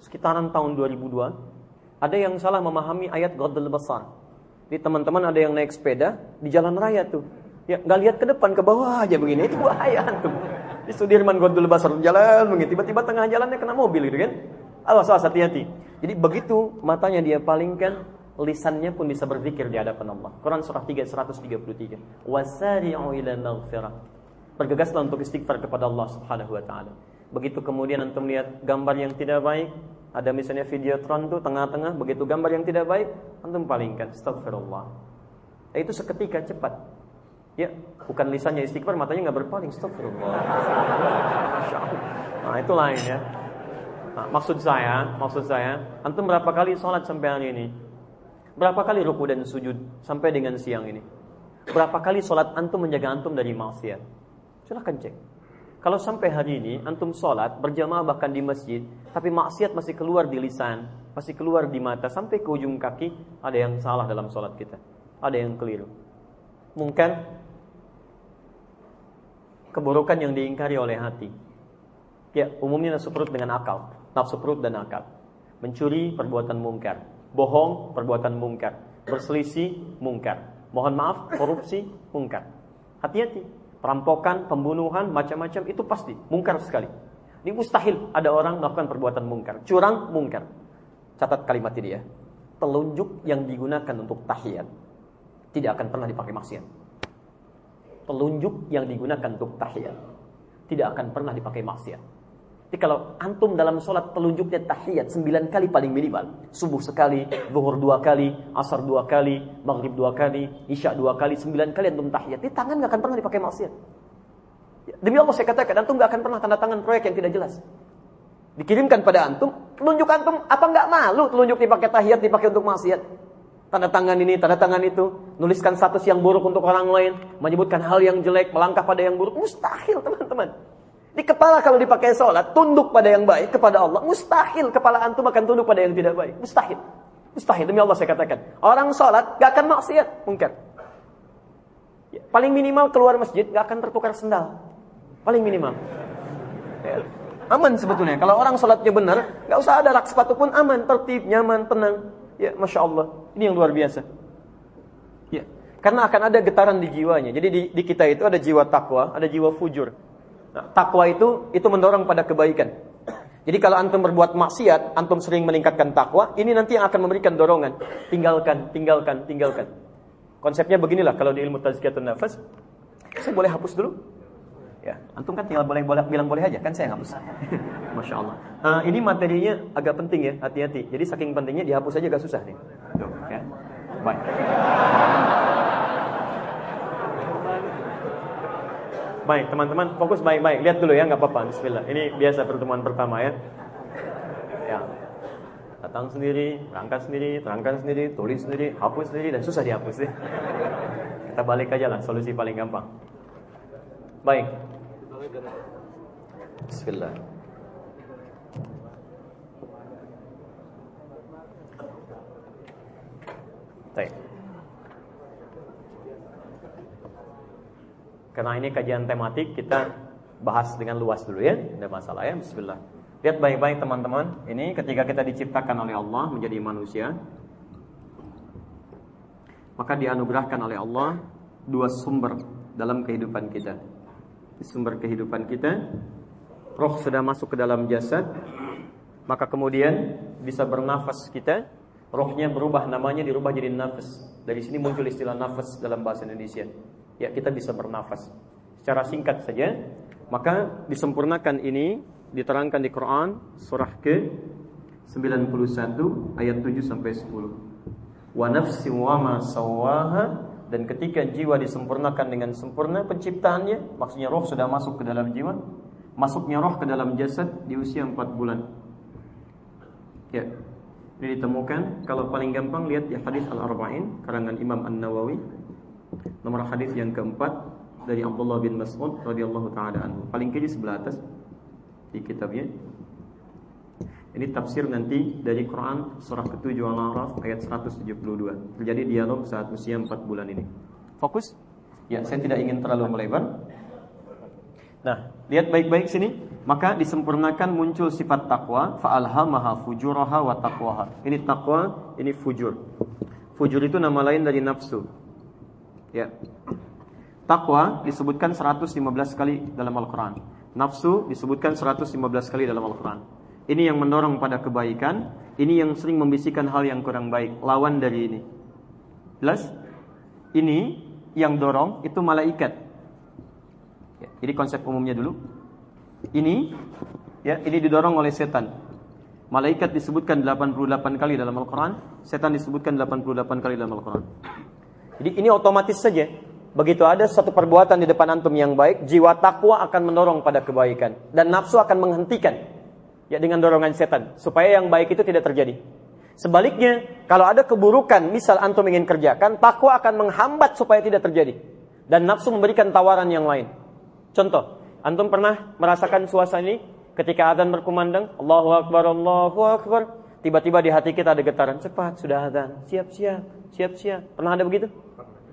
sekitaran tahun 2002, ada yang salah memahami ayat ghaddul basar. Di teman-teman ada yang naik sepeda di jalan raya tuh. Ya, nggak lihat ke depan, ke bawah aja begini. Itu bahaya antum. Di Sudirman Gondol Basar jalan begitu, tiba-tiba tengah jalannya kena mobil gitu kan. Awas awas hati-hati. Jadi begitu matanya dia palingkan, lisannya pun bisa berzikir di hadapan Allah. Quran surah 3 133. Wasari'u ila maghfirah. Bergegaslah untuk istighfar kepada Allah Subhanahu wa taala. Begitu kemudian antum lihat gambar yang tidak baik, ada misalnya video tron tuh tengah-tengah, begitu gambar yang tidak baik, antum palingkan, astagfirullah. Itu seketika cepat. Ya, bukan lisannya istighfar, matanya nggak berpaling. Astagfirullah. Nah, itu lain ya. Nah, maksud saya, maksud saya, antum berapa kali sholat sampai hari ini? Berapa kali ruku dan sujud sampai dengan siang ini? Berapa kali sholat antum menjaga antum dari maksiat? Silahkan cek. Kalau sampai hari ini antum sholat berjamaah bahkan di masjid, tapi maksiat masih keluar di lisan, masih keluar di mata sampai ke ujung kaki, ada yang salah dalam sholat kita, ada yang keliru. Mungkin keburukan yang diingkari oleh hati. Ya, umumnya nafsu perut dengan akal, nafsu perut dan akal. Mencuri perbuatan mungkar, bohong perbuatan mungkar, berselisih mungkar. Mohon maaf, korupsi mungkar. Hati-hati. perampokan, pembunuhan, macam-macam itu pasti mungkar sekali. Ini mustahil ada orang melakukan perbuatan mungkar. Curang, mungkar. Catat kalimat ini ya. Telunjuk yang digunakan untuk tahiyat tidak akan pernah dipakai maksiat. Telunjuk yang digunakan untuk tahiyat tidak akan pernah dipakai maksiat. Jadi kalau antum dalam sholat telunjuknya tahiyat sembilan kali paling minimal. Subuh sekali, zuhur dua kali, asar dua kali, maghrib dua kali, isya dua kali, sembilan kali antum tahiyat. Di tangan nggak akan pernah dipakai maksiat. Demi Allah saya katakan, antum gak akan pernah tanda tangan proyek yang tidak jelas. Dikirimkan pada antum, telunjuk antum, apa nggak malu telunjuk dipakai tahiyat, dipakai untuk maksiat. Tanda tangan ini, tanda tangan itu, nuliskan status yang buruk untuk orang lain, menyebutkan hal yang jelek, melangkah pada yang buruk, mustahil teman-teman. Di kepala kalau dipakai sholat, tunduk pada yang baik kepada Allah, mustahil kepala antum akan tunduk pada yang tidak baik, mustahil. Mustahil, demi Allah saya katakan. Orang sholat gak akan maksiat, mungkin. Ya, paling minimal keluar masjid gak akan tertukar sendal. Paling minimal. Ya. Aman sebetulnya. Kalau orang sholatnya benar, nggak usah ada rak sepatu pun aman, tertib, nyaman, tenang. Ya, masya Allah. Ini yang luar biasa. Ya, karena akan ada getaran di jiwanya. Jadi di, di kita itu ada jiwa takwa, ada jiwa fujur. Nah, takwa itu itu mendorong pada kebaikan. Jadi kalau antum berbuat maksiat, antum sering meningkatkan takwa, ini nanti yang akan memberikan dorongan. Tinggalkan, tinggalkan, tinggalkan. Konsepnya beginilah kalau di ilmu tazkiyatun nafas. Saya boleh hapus dulu? Ya, antum kan tinggal boleh, boleh bilang boleh aja, kan saya hapus. Masya Allah. Uh, ini materinya agak penting ya, hati-hati. Jadi saking pentingnya dihapus aja gak susah nih. Tuh, ya. Baik. Baik, teman-teman, fokus baik-baik. Lihat dulu ya, nggak apa-apa. Bismillah. Ini biasa pertemuan pertama ya. Ya. Datang sendiri, berangkat sendiri, terangkan sendiri, tulis sendiri, hapus sendiri, dan susah dihapus ya. Kita balik aja lah, solusi paling gampang. Baik. Bismillah. Baik. Karena ini kajian tematik, kita bahas dengan luas dulu ya. Tidak masalah ya. Bismillah. Lihat baik-baik teman-teman. Ini ketika kita diciptakan oleh Allah menjadi manusia, maka dianugerahkan oleh Allah dua sumber dalam kehidupan kita sumber kehidupan kita. Roh sudah masuk ke dalam jasad, maka kemudian bisa bernafas kita. Rohnya berubah namanya dirubah jadi nafas. Dari sini muncul istilah nafas dalam bahasa Indonesia. Ya, kita bisa bernafas. Secara singkat saja, maka disempurnakan ini diterangkan di Quran surah ke 91 ayat 7 sampai 10. Wa nafsi wa ma sawaha dan ketika jiwa disempurnakan dengan sempurna penciptaannya, maksudnya roh sudah masuk ke dalam jiwa, masuknya roh ke dalam jasad di usia 4 bulan. Ya. Ini ditemukan kalau paling gampang lihat ya hadis Al-Arba'in karangan Imam An-Nawawi. Nomor hadis yang keempat dari Abdullah bin Mas'ud radhiyallahu taala anhu. Paling kiri sebelah atas di kitabnya. Ini tafsir nanti dari Quran surah ke-7 Al-A'raf ayat 172. Terjadi dialog saat usia 4 bulan ini. Fokus? Ya, saya tidak ingin terlalu melebar. Nah, lihat baik-baik sini. Maka disempurnakan muncul sifat takwa, fa'alhamaha fujuraha wa taqwaha. Ini takwa, ini fujur. Fujur itu nama lain dari nafsu. Ya. Takwa disebutkan 115 kali dalam Al-Quran. Nafsu disebutkan 115 kali dalam Al-Quran. Ini yang mendorong pada kebaikan, ini yang sering membisikkan hal yang kurang baik, lawan dari ini. Jelas? Ini yang dorong itu malaikat. Ya, ini konsep umumnya dulu. Ini ya, ini didorong oleh setan. Malaikat disebutkan 88 kali dalam Al-Qur'an, setan disebutkan 88 kali dalam Al-Qur'an. Jadi ini otomatis saja Begitu ada satu perbuatan di depan antum yang baik, jiwa takwa akan mendorong pada kebaikan dan nafsu akan menghentikan ya dengan dorongan setan supaya yang baik itu tidak terjadi. Sebaliknya, kalau ada keburukan, misal antum ingin kerjakan, takwa akan menghambat supaya tidak terjadi dan nafsu memberikan tawaran yang lain. Contoh, antum pernah merasakan suasana ini ketika adzan berkumandang, Allahu akbar, Allahu akbar, tiba-tiba di hati kita ada getaran, cepat sudah adzan, siap-siap, siap-siap. Pernah ada begitu?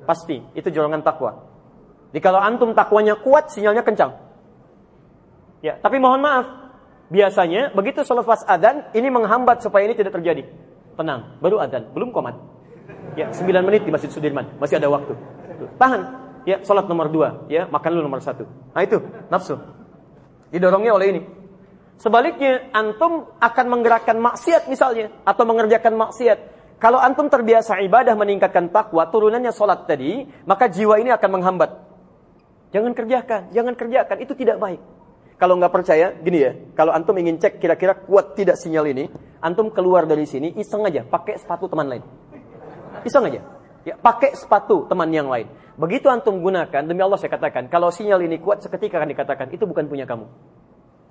Pasti, itu dorongan takwa. Jadi kalau antum takwanya kuat, sinyalnya kencang. Ya, tapi mohon maaf, Biasanya begitu selepas adzan ini menghambat supaya ini tidak terjadi. Tenang, baru adzan, belum komat. Ya, 9 menit di Masjid Sudirman, masih ada waktu. Tahan. ya sholat nomor dua, ya makan lu nomor satu. Nah itu nafsu. Didorongnya oleh ini. Sebaliknya, antum akan menggerakkan maksiat misalnya atau mengerjakan maksiat. Kalau antum terbiasa ibadah meningkatkan takwa, turunannya sholat tadi, maka jiwa ini akan menghambat. Jangan kerjakan, jangan kerjakan, itu tidak baik. Kalau nggak percaya, gini ya, kalau antum ingin cek kira-kira kuat tidak sinyal ini, antum keluar dari sini, iseng aja, pakai sepatu teman lain. Iseng aja. Ya, pakai sepatu teman yang lain. Begitu antum gunakan, demi Allah saya katakan, kalau sinyal ini kuat seketika akan dikatakan, itu bukan punya kamu.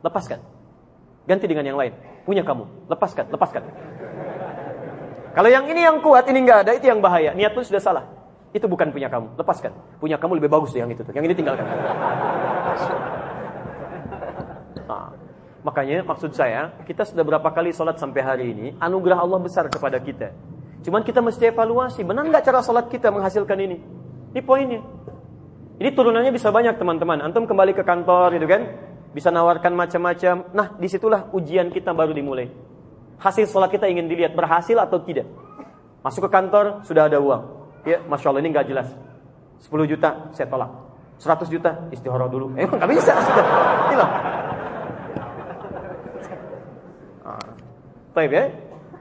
Lepaskan. Ganti dengan yang lain. Punya kamu. Lepaskan, lepaskan. Kalau yang ini yang kuat, ini nggak ada, itu yang bahaya. Niat pun sudah salah. Itu bukan punya kamu. Lepaskan. Punya kamu lebih bagus yang itu. Yang ini tinggalkan. Nah, makanya maksud saya, kita sudah berapa kali sholat sampai hari ini, anugerah Allah besar kepada kita. Cuman kita mesti evaluasi, benar nggak cara sholat kita menghasilkan ini? Ini poinnya. Ini turunannya bisa banyak teman-teman. Antum kembali ke kantor gitu kan, bisa nawarkan macam-macam. Nah, di situlah ujian kita baru dimulai. Hasil sholat kita ingin dilihat berhasil atau tidak. Masuk ke kantor sudah ada uang. Ya, masya Allah ini nggak jelas. 10 juta saya tolak. 100 juta istihara dulu. Emang nggak bisa. Hilang. Ah. ya.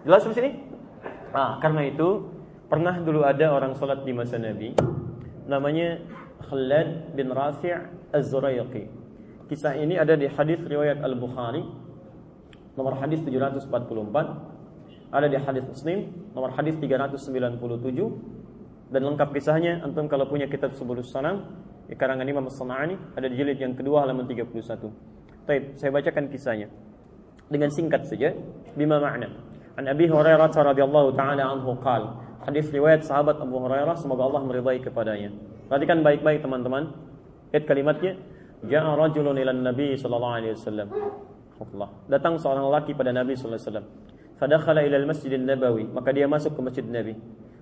Jelas di sini? Nah, karena itu pernah dulu ada orang sholat di masa Nabi namanya Khalid bin Rafi' Az-Zurayqi. Kisah ini ada di hadis riwayat Al-Bukhari nomor hadis 744, ada di hadis Muslim nomor hadis 397 dan lengkap kisahnya antum kalau punya kitab Subulus Salam di karangan Imam As-Sana'ani ada di jilid yang kedua halaman 31. Baik, saya bacakan kisahnya dengan singkat saja bima makna. An Abi Hurairah radhiyallahu taala anhu qal. Hadis riwayat sahabat Abu Hurairah semoga Allah meridai kepadanya. Perhatikan baik-baik teman-teman. Lihat kalimatnya. Ja'a rajulun ila Nabi sallallahu alaihi wasallam. Allah. Datang seorang lelaki pada Nabi sallallahu alaihi wasallam. Fadakhala ila al-Masjid nabawi maka dia masuk ke Masjid Nabi.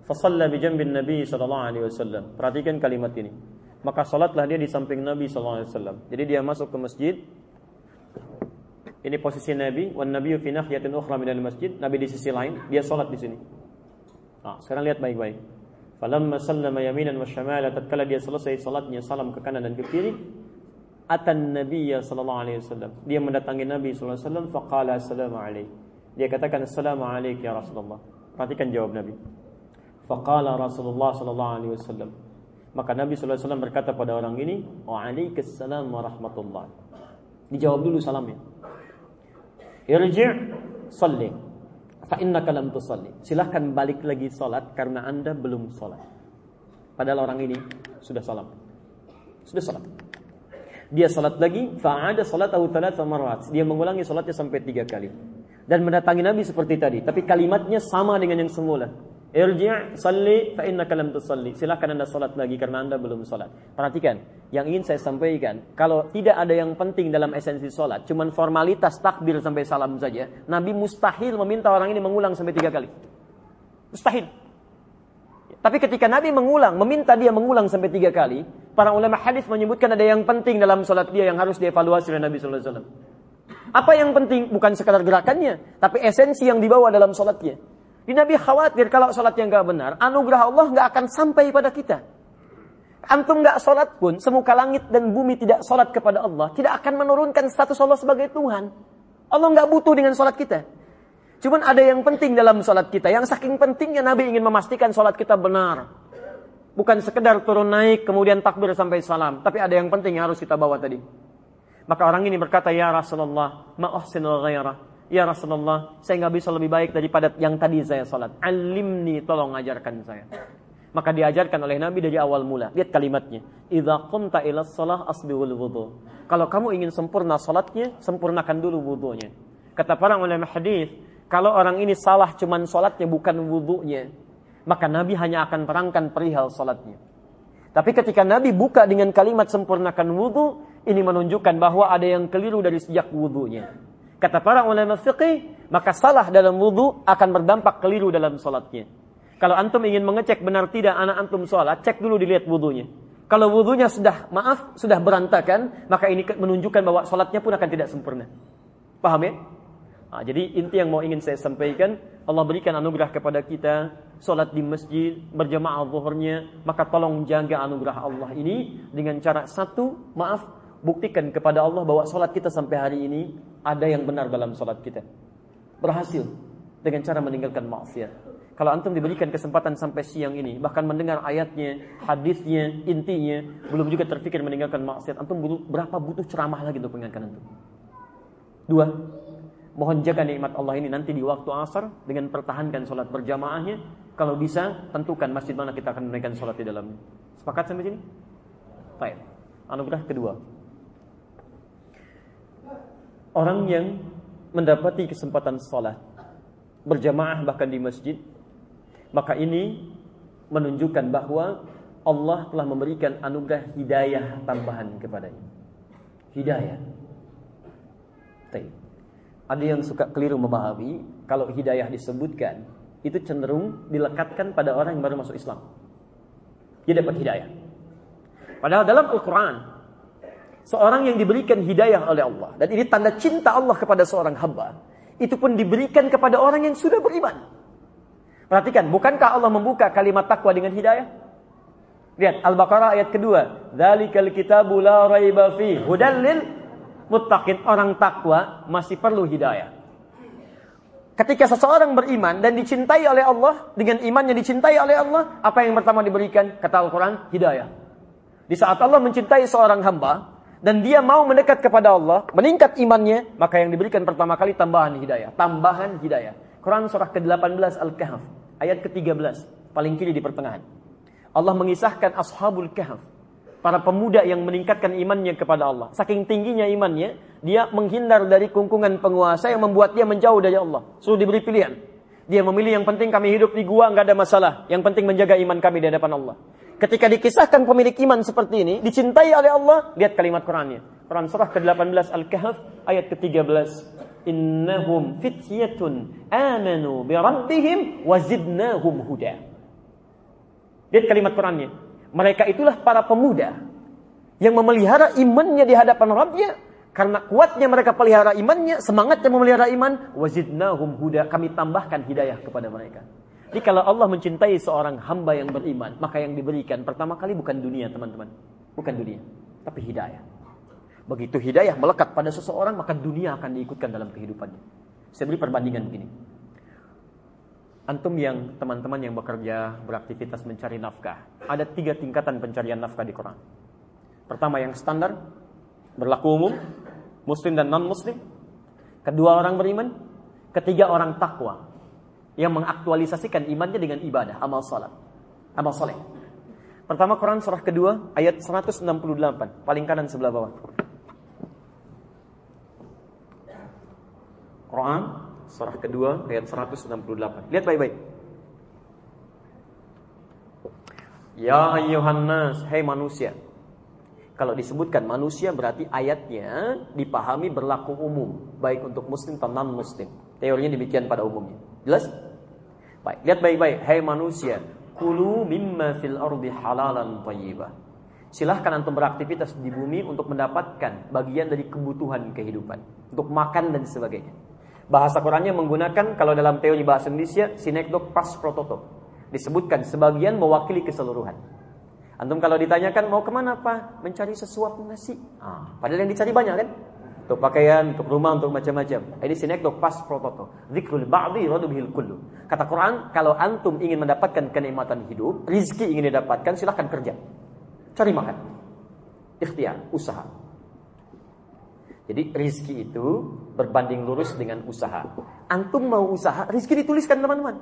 Fasalla bi jambin Nabi sallallahu alaihi wasallam. Perhatikan kalimat ini. Maka salatlah dia di samping Nabi sallallahu alaihi wasallam. Jadi dia masuk ke masjid, ini posisi Nabi, wan Nabi fi nahiyatin ukhra minal masjid. Nabi di sisi lain, dia salat di sini. Nah, sekarang lihat baik-baik. Falamma sallama yaminan wa shamala tatkala dia selesai salatnya salam ke kanan dan ke kiri, atan Nabi sallallahu alaihi wasallam. Dia mendatangi Nabi sallallahu alaihi wasallam faqala assalamu alaihi. Dia katakan assalamu alaikum ya Rasulullah. Perhatikan jawab Nabi. Faqala Rasulullah sallallahu alaihi wasallam. Maka Nabi sallallahu alaihi wasallam berkata pada orang ini, "Wa alaikassalam wa rahmatullah." Dijawab dulu salamnya. Irji' salli. Fa innaka lam tusalli. Silahkan balik lagi salat karena Anda belum salat. Padahal orang ini sudah salam. Sudah salat. Dia salat lagi, fa'ada salatahu thalatha marrat. Dia mengulangi salatnya sampai tiga kali. Dan mendatangi Nabi seperti tadi, tapi kalimatnya sama dengan yang semula. Irji' salli fa innaka lam tusalli. Silakan Anda salat lagi karena Anda belum salat. Perhatikan, yang ingin saya sampaikan, kalau tidak ada yang penting dalam esensi salat, cuman formalitas takbir sampai salam saja, Nabi mustahil meminta orang ini mengulang sampai tiga kali. Mustahil. Tapi ketika Nabi mengulang, meminta dia mengulang sampai tiga kali, para ulama hadis menyebutkan ada yang penting dalam salat dia yang harus dievaluasi oleh Nabi Sallallahu Alaihi. Apa yang penting? Bukan sekadar gerakannya, tapi esensi yang dibawa dalam salatnya. Di Nabi khawatir kalau sholatnya nggak benar, anugerah Allah nggak akan sampai pada kita. Antum nggak sholat pun, semuka langit dan bumi tidak sholat kepada Allah, tidak akan menurunkan status Allah sebagai Tuhan. Allah nggak butuh dengan sholat kita. Cuman ada yang penting dalam sholat kita, yang saking pentingnya Nabi ingin memastikan sholat kita benar. Bukan sekedar turun naik, kemudian takbir sampai salam. Tapi ada yang penting yang harus kita bawa tadi. Maka orang ini berkata, Ya Rasulullah, ma'ahsinul ghairah. Ya Rasulullah, saya nggak bisa lebih baik daripada yang tadi saya salat. Alimni, tolong ajarkan saya. Maka diajarkan oleh Nabi dari awal mula. Lihat kalimatnya. Idza qumta ila shalah asbighul wudu. Kalau kamu ingin sempurna salatnya, sempurnakan dulu wudunya. Kata para ulama hadis, kalau orang ini salah cuman salatnya bukan wudunya, maka Nabi hanya akan terangkan perihal salatnya. Tapi ketika Nabi buka dengan kalimat sempurnakan wudu, ini menunjukkan bahwa ada yang keliru dari sejak wudunya. Kata para ulama fiqih, maka salah dalam wudhu akan berdampak keliru dalam sholatnya. Kalau antum ingin mengecek benar tidak anak antum sholat, cek dulu dilihat wudhunya. Kalau wudhunya sudah maaf, sudah berantakan, maka ini menunjukkan bahwa sholatnya pun akan tidak sempurna. Paham ya? Nah, jadi inti yang mau ingin saya sampaikan, Allah berikan anugerah kepada kita, sholat di masjid, berjamaah zuhurnya, maka tolong jaga anugerah Allah ini dengan cara satu, maaf, buktikan kepada Allah bahwa sholat kita sampai hari ini ada yang benar dalam sholat kita. Berhasil dengan cara meninggalkan maksiat. Kalau antum diberikan kesempatan sampai siang ini, bahkan mendengar ayatnya, hadisnya, intinya, belum juga terpikir meninggalkan maksiat, antum butuh, berapa butuh ceramah lagi untuk mengingatkan antum? Dua, Mohon jaga nikmat Allah ini nanti di waktu asar dengan pertahankan sholat berjamaahnya. Kalau bisa, tentukan masjid mana kita akan menaikkan sholat di dalamnya. Sepakat sampai sini? Baik. Anugerah kedua. Orang yang mendapati kesempatan sholat berjamaah bahkan di masjid, maka ini menunjukkan bahwa Allah telah memberikan anugerah hidayah tambahan kepadanya. Hidayah. Ada yang suka keliru memahami kalau hidayah disebutkan itu cenderung dilekatkan pada orang yang baru masuk Islam. Dia dapat hidayah. Padahal dalam Al-Quran seorang yang diberikan hidayah oleh Allah dan ini tanda cinta Allah kepada seorang hamba itu pun diberikan kepada orang yang sudah beriman. Perhatikan, bukankah Allah membuka kalimat takwa dengan hidayah? Lihat Al-Baqarah ayat kedua, "Dzalikal kitabu la raiba fi hudal muttaqin, orang takwa masih perlu hidayah. Ketika seseorang beriman dan dicintai oleh Allah, dengan imannya dicintai oleh Allah, apa yang pertama diberikan? Kata Al-Quran, hidayah. Di saat Allah mencintai seorang hamba, dan dia mau mendekat kepada Allah, meningkat imannya, maka yang diberikan pertama kali tambahan hidayah. Tambahan hidayah. Quran surah ke-18 Al-Kahf, ayat ke-13, paling kiri di pertengahan. Allah mengisahkan ashabul kahf para pemuda yang meningkatkan imannya kepada Allah. Saking tingginya imannya, dia menghindar dari kungkungan penguasa yang membuat dia menjauh dari Allah. Suruh diberi pilihan. Dia memilih yang penting kami hidup di gua nggak ada masalah. Yang penting menjaga iman kami di hadapan Allah. Ketika dikisahkan pemilik iman seperti ini, dicintai oleh Allah, lihat kalimat Qurannya. Quran surah ke-18 Al-Kahf ayat ke-13. Innahum fityatun amanu bi rabbihim wa huda. Lihat kalimat Qurannya. Mereka itulah para pemuda yang memelihara imannya di hadapan Rabbnya karena kuatnya mereka pelihara imannya, semangatnya memelihara iman, wazidnahum huda, kami tambahkan hidayah kepada mereka. Jadi kalau Allah mencintai seorang hamba yang beriman, maka yang diberikan pertama kali bukan dunia, teman-teman. Bukan dunia, tapi hidayah. Begitu hidayah melekat pada seseorang, maka dunia akan diikutkan dalam kehidupannya. Saya beri perbandingan begini. Antum yang teman-teman yang bekerja, beraktivitas mencari nafkah. Ada tiga tingkatan pencarian nafkah di Quran. Pertama yang standar, berlaku umum, muslim dan non-muslim. Kedua orang beriman. Ketiga orang takwa. Yang mengaktualisasikan imannya dengan ibadah, amal salat. Amal soleh. Pertama Quran surah kedua ayat 168. Paling kanan sebelah bawah. Quran surah kedua ayat 168. Lihat baik-baik. Ya ayyuhan nas, hai manusia. Kalau disebutkan manusia berarti ayatnya dipahami berlaku umum, baik untuk muslim atau non muslim. Teorinya demikian pada umumnya. Jelas? Baik, lihat baik-baik, hai manusia, kulu mimma fil ardi halalan thayyibah. Silahkan antum beraktivitas di bumi untuk mendapatkan bagian dari kebutuhan kehidupan, untuk makan dan sebagainya. Bahasa Qurannya menggunakan kalau dalam teori bahasa Indonesia sinekdok pas prototo. Disebutkan sebagian mewakili keseluruhan. Antum kalau ditanyakan mau ke mana pak? Mencari sesuap nasi. Ah, padahal yang dicari banyak kan? Untuk pakaian, untuk rumah, untuk macam-macam. Ini sinekdok pas prototo. Zikrul ba'di radubhil kullu. Kata Quran, kalau antum ingin mendapatkan kenikmatan hidup, rizki ingin didapatkan, silahkan kerja. Cari makan. Ikhtiar, usaha. Jadi rizki itu berbanding lurus dengan usaha. Antum mau usaha, rizki dituliskan teman-teman.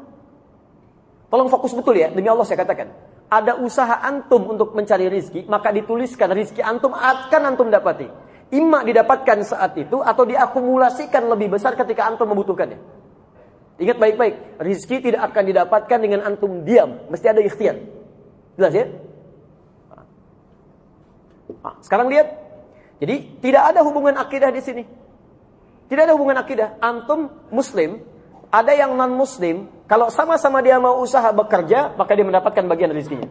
Tolong fokus betul ya, demi Allah saya katakan. Ada usaha antum untuk mencari rizki, maka dituliskan rizki antum akan antum dapati. Ima didapatkan saat itu atau diakumulasikan lebih besar ketika antum membutuhkannya. Ingat baik-baik, rizki tidak akan didapatkan dengan antum diam, mesti ada ikhtiar. Jelas ya? Nah, sekarang lihat jadi tidak ada hubungan akidah di sini. Tidak ada hubungan akidah. Antum muslim, ada yang non muslim, kalau sama-sama dia mau usaha bekerja, maka dia mendapatkan bagian rezekinya.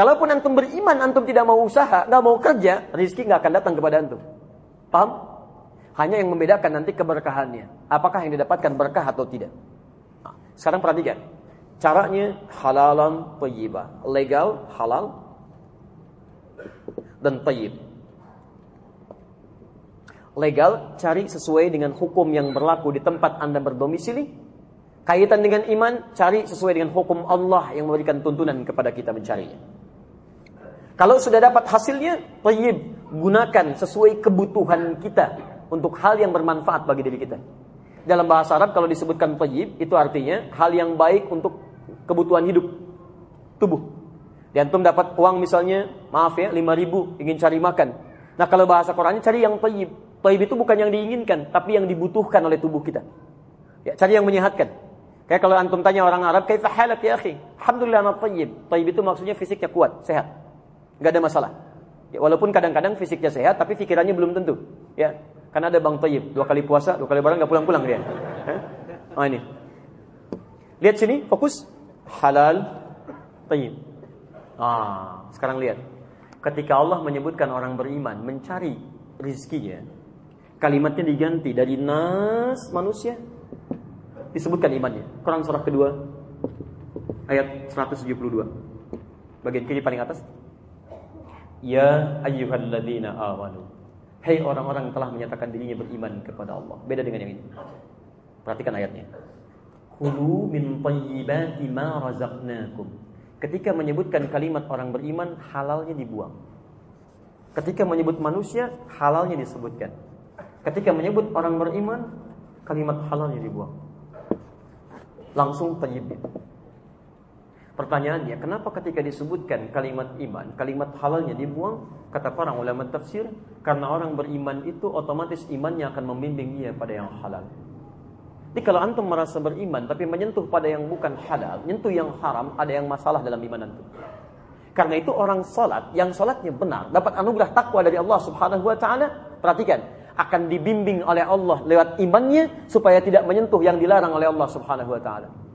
Kalaupun antum beriman, antum tidak mau usaha, nggak mau kerja, rezeki nggak akan datang kepada antum. Paham? Hanya yang membedakan nanti keberkahannya. Apakah yang didapatkan berkah atau tidak. Nah, sekarang perhatikan. Caranya halalan tayyibah. Legal, halal, dan tayyib. Legal, cari sesuai dengan hukum yang berlaku di tempat Anda berdomisili. Kaitan dengan iman, cari sesuai dengan hukum Allah yang memberikan tuntunan kepada kita mencarinya. Kalau sudah dapat hasilnya, tayyib, gunakan sesuai kebutuhan kita untuk hal yang bermanfaat bagi diri kita. Dalam bahasa Arab kalau disebutkan tayyib, itu artinya hal yang baik untuk kebutuhan hidup tubuh. Dan antum dapat uang misalnya, maaf ya, 5 ribu, ingin cari makan. Nah kalau bahasa Qurannya cari yang tayyib. Tayyib itu bukan yang diinginkan, tapi yang dibutuhkan oleh tubuh kita. Ya, cari yang menyehatkan. Kayak kalau antum tanya orang Arab, kaifa halak ya akhi? Alhamdulillah ana tayyib. Tayyib itu maksudnya fisiknya kuat, sehat. Enggak ada masalah. Ya, walaupun kadang-kadang fisiknya sehat, tapi pikirannya belum tentu. Ya, karena ada bang tayyib, dua kali puasa, dua kali barang nggak pulang-pulang dia. Oh ini. Lihat sini, fokus halal tayyib. Ah, sekarang lihat. Ketika Allah menyebutkan orang beriman mencari rizkinya, kalimatnya diganti dari nas manusia disebutkan imannya. Quran surah kedua ayat 172. Bagian kiri paling atas. Ya ayyuhalladzina amanu. Hei orang-orang telah menyatakan dirinya beriman kepada Allah. Beda dengan yang ini. Perhatikan ayatnya. Kulu min tayyibati ma razaqnakum. Ketika menyebutkan kalimat orang beriman, halalnya dibuang. Ketika menyebut manusia, halalnya disebutkan. Ketika menyebut orang beriman, kalimat halalnya dibuang langsung tayyib. Pertanyaannya, kenapa ketika disebutkan kalimat iman, kalimat halalnya dibuang? Kata para ulama tafsir, karena orang beriman itu otomatis imannya akan membimbing dia pada yang halal. Jadi kalau antum merasa beriman tapi menyentuh pada yang bukan halal, menyentuh yang haram, ada yang masalah dalam iman antum. Karena itu orang salat yang salatnya benar, dapat anugerah takwa dari Allah Subhanahu wa taala, perhatikan, akan dibimbing oleh Allah lewat imannya supaya tidak menyentuh yang dilarang oleh Allah Subhanahu wa taala.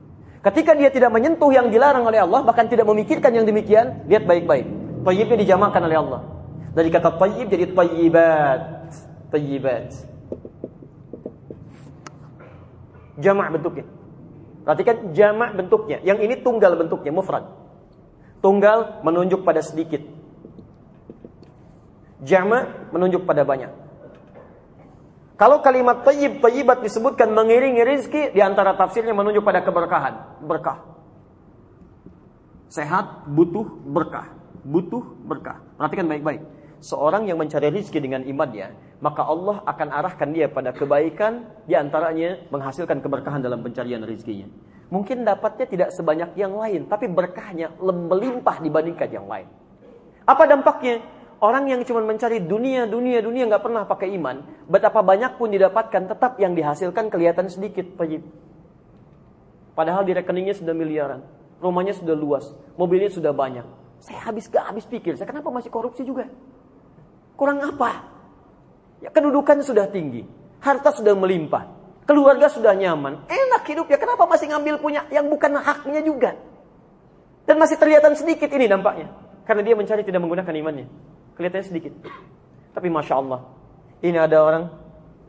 Ketika dia tidak menyentuh yang dilarang oleh Allah, bahkan tidak memikirkan yang demikian, lihat baik-baik. Tayyibnya dijamakan oleh Allah. Dari kata tayyib jadi tayyibat. Tayyibat. Jamak bentuknya. Perhatikan jamak bentuknya. Yang ini tunggal bentuknya, mufrad. Tunggal menunjuk pada sedikit. Jamak menunjuk pada banyak. Kalau kalimat tayyib, tayyibat disebutkan mengiringi rizki, di antara tafsirnya menunjuk pada keberkahan. Berkah. Sehat, butuh berkah. Butuh berkah. Perhatikan baik-baik. Seorang yang mencari rizki dengan imannya, maka Allah akan arahkan dia pada kebaikan, di antaranya menghasilkan keberkahan dalam pencarian rizkinya. Mungkin dapatnya tidak sebanyak yang lain, tapi berkahnya melimpah dibandingkan yang lain. Apa dampaknya? Orang yang cuma mencari dunia, dunia, dunia nggak pernah pakai iman, betapa banyak pun didapatkan, tetap yang dihasilkan kelihatan sedikit, Padahal di rekeningnya sudah miliaran, rumahnya sudah luas, mobilnya sudah banyak. Saya habis gak habis pikir, saya kenapa masih korupsi juga? Kurang apa? Ya kedudukan sudah tinggi, harta sudah melimpah, keluarga sudah nyaman, enak hidup ya kenapa masih ngambil punya yang bukan haknya juga? Dan masih terlihat sedikit ini dampaknya. Karena dia mencari tidak menggunakan imannya. Kelihatannya sedikit. Tapi Masya Allah. Ini ada orang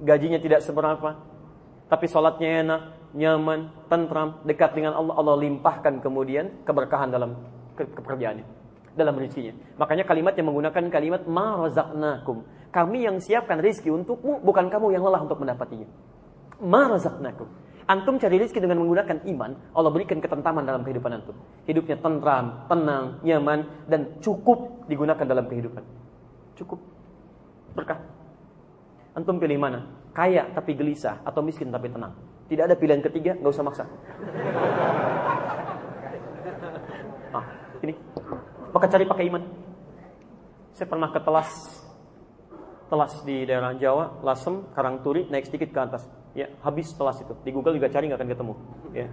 gajinya tidak seberapa. Tapi sholatnya enak, nyaman, tentram, dekat dengan Allah. Allah limpahkan kemudian keberkahan dalam ke. Dalam rezekinya. Makanya kalimat yang menggunakan kalimat ma razaqnakum. Kami yang siapkan rezeki untukmu, bukan kamu yang lelah untuk mendapatinya. Ma razaqnakum. Antum cari rezeki dengan menggunakan iman, Allah berikan ketentaman dalam kehidupan antum. Hidupnya tentram, tenang, nyaman, dan cukup digunakan dalam kehidupan. Cukup. Berkah. Antum pilih mana? Kaya tapi gelisah, atau miskin tapi tenang. Tidak ada pilihan ketiga, nggak usah maksa. Ah, ini. Maka cari pakai iman. Saya pernah ke telas telas di daerah Jawa, Lasem, Karangturi, naik sedikit ke atas ya habis telas itu. Di Google juga cari nggak akan ketemu. Ya.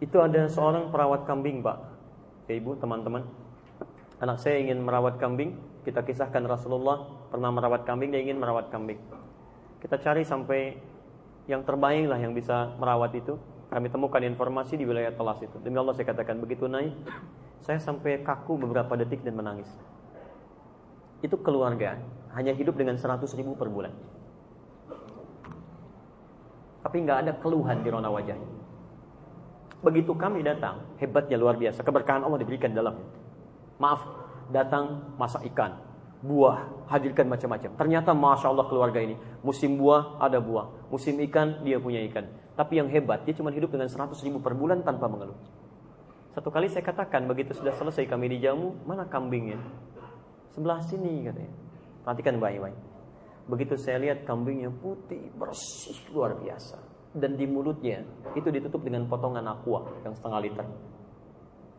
Itu ada seorang perawat kambing, Pak. Ya Ibu, teman-teman. Anak saya ingin merawat kambing. Kita kisahkan Rasulullah pernah merawat kambing, dia ingin merawat kambing. Kita cari sampai yang terbaik lah yang bisa merawat itu. Kami temukan informasi di wilayah telas itu. Demi Allah saya katakan begitu naik, saya sampai kaku beberapa detik dan menangis. Itu keluarga hanya hidup dengan 100 ribu per bulan. Tapi nggak ada keluhan di rona wajahnya. Begitu kami datang, hebatnya luar biasa. Keberkahan Allah diberikan dalam. Maaf, datang masak ikan, buah, hadirkan macam-macam. Ternyata masya Allah keluarga ini musim buah ada buah, musim ikan dia punya ikan. Tapi yang hebat dia cuma hidup dengan 100 ribu per bulan tanpa mengeluh. Satu kali saya katakan begitu sudah selesai kami dijamu, mana kambingnya? Sebelah sini katanya. Perhatikan baik-baik. Begitu saya lihat kambingnya putih, bersih, luar biasa. Dan di mulutnya itu ditutup dengan potongan aqua yang setengah liter.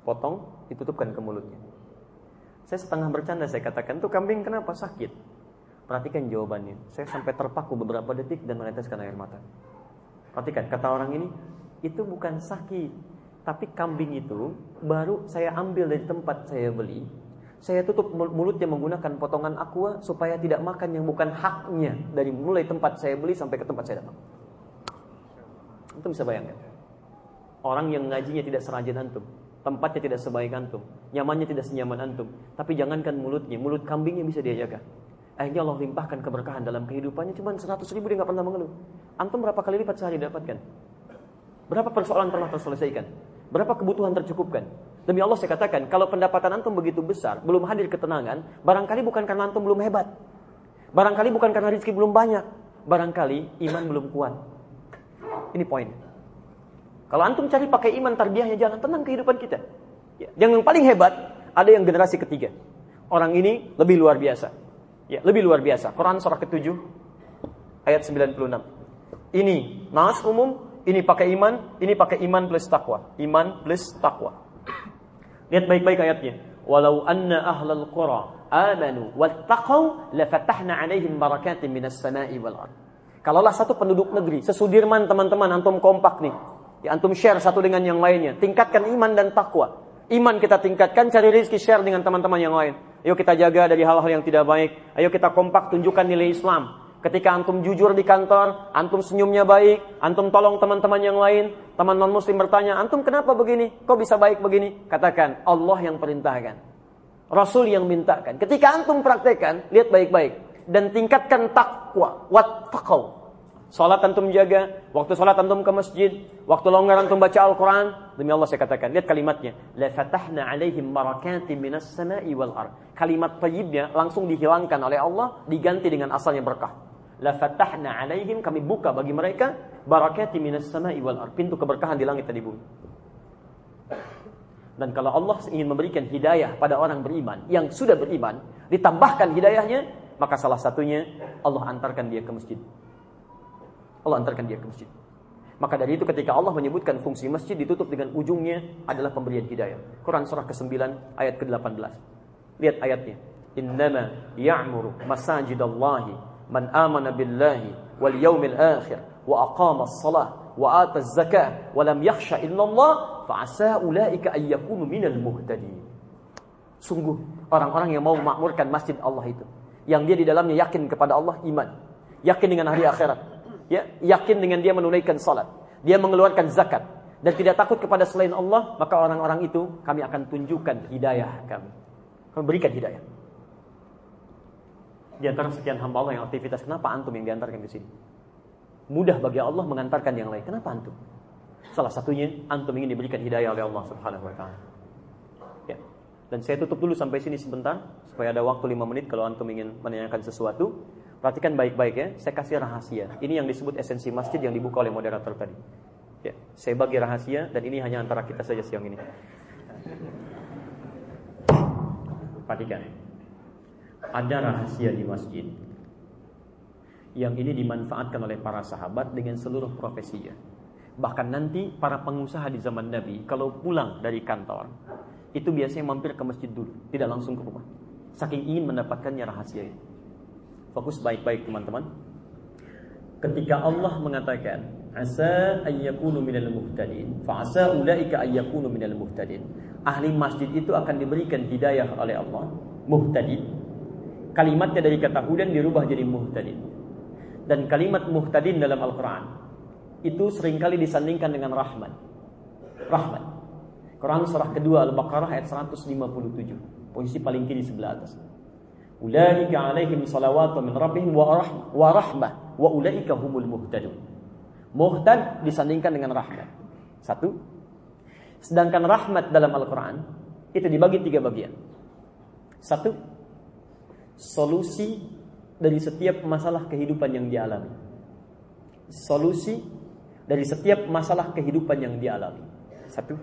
Potong, ditutupkan ke mulutnya. Saya setengah bercanda saya katakan, tuh kambing kenapa sakit? Perhatikan jawabannya. Saya sampai terpaku beberapa detik dan meneteskan air mata. Perhatikan, kata orang ini, itu bukan sakit. Tapi kambing itu baru saya ambil dari tempat saya beli, saya tutup mulutnya menggunakan potongan aqua supaya tidak makan yang bukan haknya dari mulai tempat saya beli sampai ke tempat saya datang. Itu bisa bayangkan. Orang yang ngajinya tidak serajin antum, tempatnya tidak sebaik antum, nyamannya tidak senyaman antum, tapi jangankan mulutnya, mulut kambingnya bisa dia jaga. Akhirnya Allah limpahkan keberkahan dalam kehidupannya cuma 100 ribu dia nggak pernah mengeluh. Antum berapa kali lipat sehari dapatkan? Berapa persoalan pernah terselesaikan? Berapa kebutuhan tercukupkan? Demi Allah saya katakan, kalau pendapatan antum begitu besar, belum hadir ketenangan, barangkali bukan karena antum belum hebat. Barangkali bukan karena rezeki belum banyak. Barangkali iman belum kuat. Ini poin. Kalau antum cari pakai iman tarbiyahnya jangan tenang kehidupan kita. Ya, yang paling hebat ada yang generasi ketiga. Orang ini lebih luar biasa. Ya, lebih luar biasa. Quran surah ke-7 ayat 96. Ini nas umum, ini pakai iman, ini pakai iman plus takwa. Iman plus takwa. Lihat baik-baik ayatnya. Walau anna ahlal qura amanu wattaqau lafatahna alaihim barakatin minas sama'i wal ard. Kalaulah satu penduduk negeri, sesudirman teman-teman antum kompak nih. Ya antum share satu dengan yang lainnya. Tingkatkan iman dan takwa. Iman kita tingkatkan, cari rezeki share dengan teman-teman yang lain. Ayo kita jaga dari hal-hal yang tidak baik. Ayo kita kompak tunjukkan nilai Islam. Ketika antum jujur di kantor, antum senyumnya baik, antum tolong teman-teman yang lain, teman non muslim bertanya, antum kenapa begini? Kok bisa baik begini? Katakan, Allah yang perintahkan. Rasul yang mintakan. Ketika antum praktekkan, lihat baik-baik dan tingkatkan takwa, wattaqau. Salat antum jaga, waktu salat antum ke masjid, waktu longgar antum baca Al-Quran. Demi Allah saya katakan, lihat kalimatnya. La fatahna alaihim minas sama'i. Kalimat tayyibnya langsung dihilangkan oleh Allah, diganti dengan asalnya berkah la fatahna alaihim kami buka bagi mereka barakati minas sama'i wal ard pintu keberkahan di langit dan di bumi dan kalau Allah ingin memberikan hidayah pada orang beriman yang sudah beriman ditambahkan hidayahnya maka salah satunya Allah antarkan dia ke masjid Allah antarkan dia ke masjid maka dari itu ketika Allah menyebutkan fungsi masjid ditutup dengan ujungnya adalah pemberian hidayah. Quran surah ke-9 ayat ke-18. Lihat ayatnya. Innama ya'muru masajidallahi man amana billahi wal yaumil akhir wa aqama as-salah wa ata az-zakah wa lam yakhsha illa Allah fa asa ulaika ay yakunu minal muhtadin. Sungguh orang-orang yang mau memakmurkan masjid Allah itu yang dia di dalamnya yakin kepada Allah iman, yakin dengan hari akhirat, ya, yakin dengan dia menunaikan salat, dia mengeluarkan zakat dan tidak takut kepada selain Allah, maka orang-orang itu kami akan tunjukkan hidayah kami. Kami berikan hidayah. Di antara sekian hamba Allah yang aktivitas, kenapa antum yang diantarkan ke sini? Mudah bagi Allah mengantarkan yang lain. Kenapa antum? Salah satunya antum ingin diberikan hidayah oleh Allah Subhanahu wa taala. Ya. Dan saya tutup dulu sampai sini sebentar supaya ada waktu 5 menit kalau antum ingin menanyakan sesuatu. Perhatikan baik-baik ya. Saya kasih rahasia. Ini yang disebut esensi masjid yang dibuka oleh moderator tadi. Ya, saya bagi rahasia dan ini hanya antara kita saja siang ini. Perhatikan ada rahasia di masjid yang ini dimanfaatkan oleh para sahabat dengan seluruh profesinya. Bahkan nanti para pengusaha di zaman Nabi kalau pulang dari kantor itu biasanya mampir ke masjid dulu, tidak langsung ke rumah. Saking ingin mendapatkannya rahasia ini. Fokus baik-baik teman-teman. Ketika Allah mengatakan asa ayyakunu minal muhtadin fa asa ulaika ayyakunu minal muhtadin. Ahli masjid itu akan diberikan hidayah oleh Allah, muhtadin kalimatnya dari kata hudan dirubah jadi muhtadin. Dan kalimat muhtadin dalam Al-Quran itu sering kali disandingkan dengan rahmat. Rahmat. Quran surah kedua Al-Baqarah ayat 157. Posisi paling kiri sebelah atas. Ulaika alaihim salawatu min rabbihim wa rahmah wa rahmah wa ulaika humul muhtadun. Muhtad disandingkan dengan rahmat. Satu. Sedangkan rahmat dalam Al-Quran itu dibagi tiga bagian. Satu, solusi dari setiap masalah kehidupan yang dialami. Solusi dari setiap masalah kehidupan yang dialami. Satu.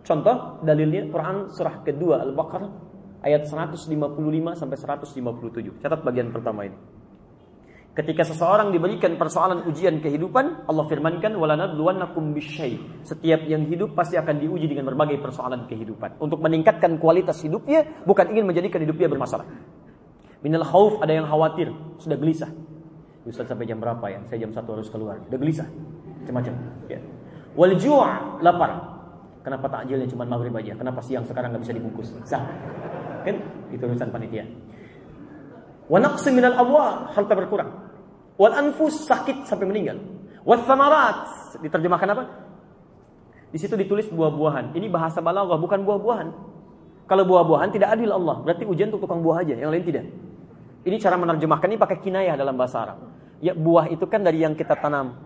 Contoh dalilnya Quran surah kedua Al-Baqarah ayat 155 sampai 157. Catat bagian pertama ini. Ketika seseorang diberikan persoalan ujian kehidupan, Allah firmankan walanadluwannakum bisyai. Setiap yang hidup pasti akan diuji dengan berbagai persoalan kehidupan untuk meningkatkan kualitas hidupnya, bukan ingin menjadikan hidupnya bermasalah. Minal khauf ada yang khawatir, sudah gelisah. Ustaz sampai jam berapa ya? Saya jam 1 harus keluar. Sudah gelisah. Macam-macam. Ya. Wal ju' lapar. Kenapa takjilnya cuma maghrib aja? Kenapa siang sekarang nggak bisa dibungkus? Sah. Kan itu urusan panitia. Wa naqsim minal amwal, harta berkurang. Wal anfus sakit sampai meninggal. Wal thamarat, diterjemahkan apa? Di situ ditulis buah-buahan. Ini bahasa balaghah bukan buah-buahan. Kalau buah-buahan tidak adil Allah, berarti ujian untuk tukang buah aja, yang lain tidak. Ini cara menerjemahkan ini pakai kinayah dalam bahasa Arab. Ya buah itu kan dari yang kita tanam.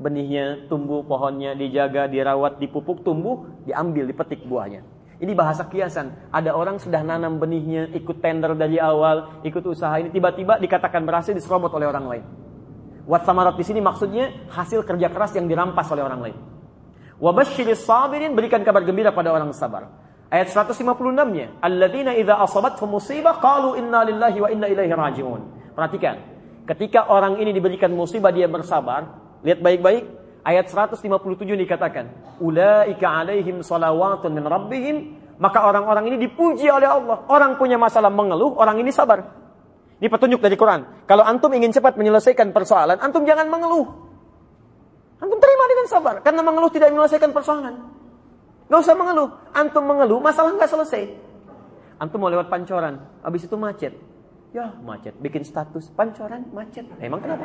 Benihnya tumbuh, pohonnya dijaga, dirawat, dipupuk, tumbuh, diambil, dipetik buahnya. Ini bahasa kiasan. Ada orang sudah nanam benihnya, ikut tender dari awal, ikut usaha ini, tiba-tiba dikatakan berhasil diserobot oleh orang lain. Wat samarat di sini maksudnya hasil kerja keras yang dirampas oleh orang lain. Wabashiris sabirin berikan kabar gembira pada orang sabar. Ayat 156-nya, alladzina idza asabathum musibah qalu inna lillahi wa inna ilaihi rajiun. Perhatikan, ketika orang ini diberikan musibah dia bersabar, lihat baik-baik, ayat 157 dikatakan, "Ulaika alaihim salawatun min rabbihim." Maka orang-orang ini dipuji oleh Allah. Orang punya masalah mengeluh, orang ini sabar. Ini petunjuk dari Quran. Kalau antum ingin cepat menyelesaikan persoalan, antum jangan mengeluh. Antum terima dengan sabar. Karena mengeluh tidak menyelesaikan persoalan. Gak usah mengeluh. Antum mengeluh, masalah nggak selesai. Antum mau lewat pancoran, habis itu macet. Ya, macet. Bikin status, pancoran, macet. Emang kenapa?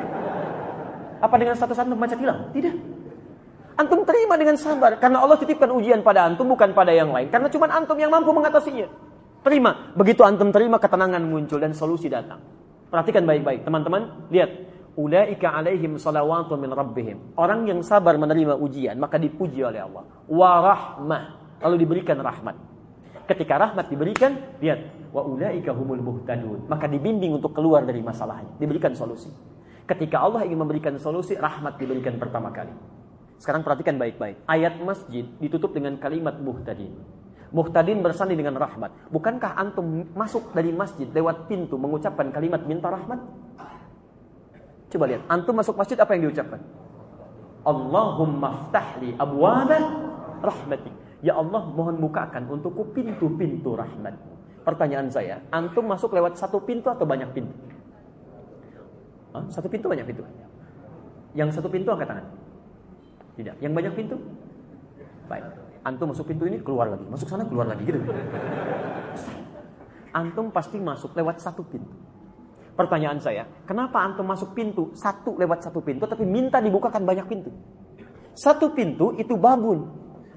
Apa dengan status antum macet hilang? Tidak. Antum terima dengan sabar karena Allah titipkan ujian pada antum bukan pada yang lain karena cuma antum yang mampu mengatasinya. Terima. Begitu antum terima ketenangan muncul dan solusi datang. Perhatikan baik-baik, teman-teman. Lihat, ulaika alaihim salawatu min rabbihim. Orang yang sabar menerima ujian maka dipuji oleh Allah. Wa rahmah. Lalu diberikan rahmat. Ketika rahmat diberikan, lihat, wa ulaika humul muhtadun. Maka dibimbing untuk keluar dari masalahnya, diberikan solusi. Ketika Allah ingin memberikan solusi, rahmat diberikan pertama kali. Sekarang perhatikan baik-baik. Ayat masjid ditutup dengan kalimat muhtadin. Muhtadin bersanding dengan rahmat. Bukankah antum masuk dari masjid lewat pintu mengucapkan kalimat minta rahmat? Coba lihat, antum masuk masjid apa yang diucapkan? Allahumma ftahli abwaba rahmatik. Ya Allah, mohon bukakan untukku pintu-pintu rahmat. Pertanyaan saya, antum masuk lewat satu pintu atau banyak pintu? Hah? Satu pintu banyak pintu? Yang satu pintu angkat tangan. Tidak. Yang banyak pintu? Baik. Antum masuk pintu ini keluar lagi, masuk sana keluar lagi gitu. Antum pasti masuk lewat satu pintu. Pertanyaan saya, kenapa antum masuk pintu satu lewat satu pintu tapi minta dibukakan banyak pintu? Satu pintu itu babun.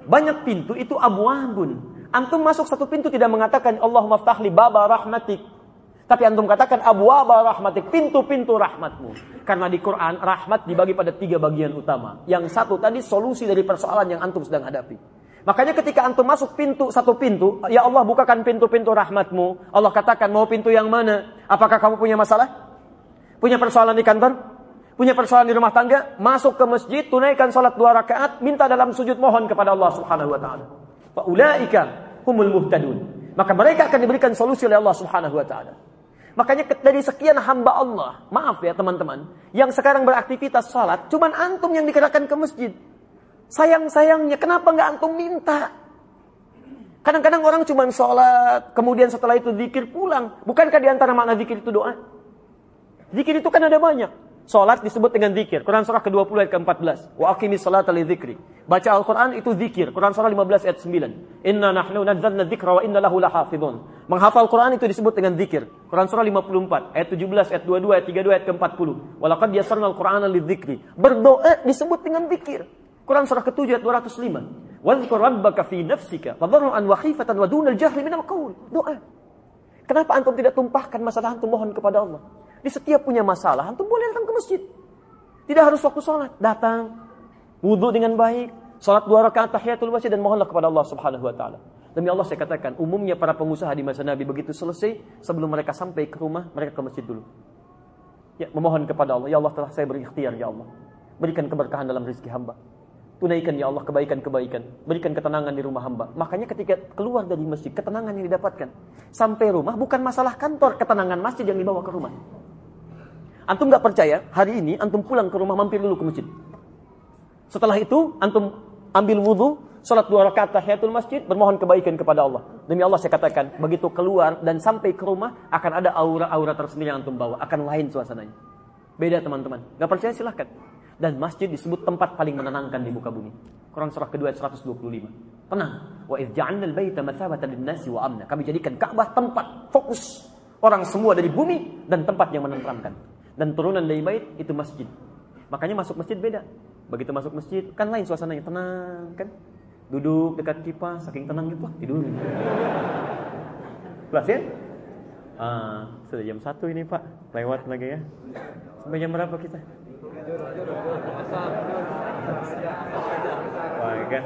Banyak pintu itu abu abun. Antum masuk satu pintu tidak mengatakan Allah maftahli baba rahmatik. Tapi antum katakan abu rahmatik, pintu-pintu rahmatmu. Karena di Quran rahmat dibagi pada tiga bagian utama. Yang satu tadi solusi dari persoalan yang antum sedang hadapi. Makanya ketika antum masuk pintu satu pintu, ya Allah bukakan pintu-pintu rahmatmu. Allah katakan mau pintu yang mana? Apakah kamu punya masalah? Punya persoalan di kantor? Punya persoalan di rumah tangga? Masuk ke masjid, tunaikan salat dua rakaat, minta dalam sujud mohon kepada Allah Subhanahu wa taala. Fa ulaika humul muhtadun. Maka mereka akan diberikan solusi oleh Allah Subhanahu wa taala. Makanya dari sekian hamba Allah, maaf ya teman-teman, yang sekarang beraktivitas sholat, cuman antum yang dikerahkan ke masjid. Sayang-sayangnya, kenapa nggak antum minta? Kadang-kadang orang cuma sholat, kemudian setelah itu zikir pulang. Bukankah di antara makna zikir itu doa? Zikir itu kan ada banyak. Salat disebut dengan zikir. Quran surah ke-20 ayat ke-14. Wa aqimis salata li dzikri. Baca Al-Qur'an itu zikir. Quran surah 15 ayat 9. Inna nahnu nazzalna dzikra wa inna lahu lahafizun. Menghafal Quran itu disebut dengan zikir. Quran surah 54 ayat 17 ayat 22 ayat 32 ayat ke-40. Walaqad yassarna al-Qur'ana lidzikri. Berdoa disebut dengan zikir. Quran surah ke-7 ayat 205. Wadhkur rabbaka fi nafsika tadarruan wa khifatan wa dunal jahri minal qaul. Doa. Kenapa antum tidak tumpahkan masalah antum mohon kepada Allah? Di setiap punya masalah, antum boleh datang ke masjid. Tidak harus waktu sholat. Datang, wudhu dengan baik, sholat dua rakaat tahiyatul masjid dan mohonlah kepada Allah Subhanahu Wa Taala. Demi Allah saya katakan, umumnya para pengusaha di masa Nabi begitu selesai, sebelum mereka sampai ke rumah, mereka ke masjid dulu. Ya, memohon kepada Allah, ya Allah telah saya berikhtiar ya Allah. Berikan keberkahan dalam rezeki hamba. Tunaikan ya Allah kebaikan-kebaikan. Berikan ketenangan di rumah hamba. Makanya ketika keluar dari masjid, ketenangan yang didapatkan. Sampai rumah bukan masalah kantor, ketenangan masjid yang dibawa ke rumah. Antum nggak percaya, hari ini antum pulang ke rumah mampir dulu ke masjid. Setelah itu antum ambil wudhu, salat dua rakaat tahiyatul masjid, bermohon kebaikan kepada Allah. Demi Allah saya katakan, begitu keluar dan sampai ke rumah akan ada aura-aura tersendiri yang antum bawa, akan lain suasananya. Beda teman-teman. Gak percaya silahkan. Dan masjid disebut tempat paling menenangkan di muka bumi. Quran surah kedua ayat 125. Tenang. Wa idh ja'alna al-baita mathabatan lin-nasi wa amna. Kami jadikan Ka'bah tempat fokus orang semua dari bumi dan tempat yang menenteramkan. Dan turunan dari bait itu masjid. Makanya masuk masjid beda. Begitu masuk masjid kan lain suasananya tenang kan. Duduk dekat kipas saking tenang gitu lah tidur. Kelas ya? Ah, sudah jam satu ini Pak. Lewat lagi ya. Sampai jam berapa kita? Baik kan?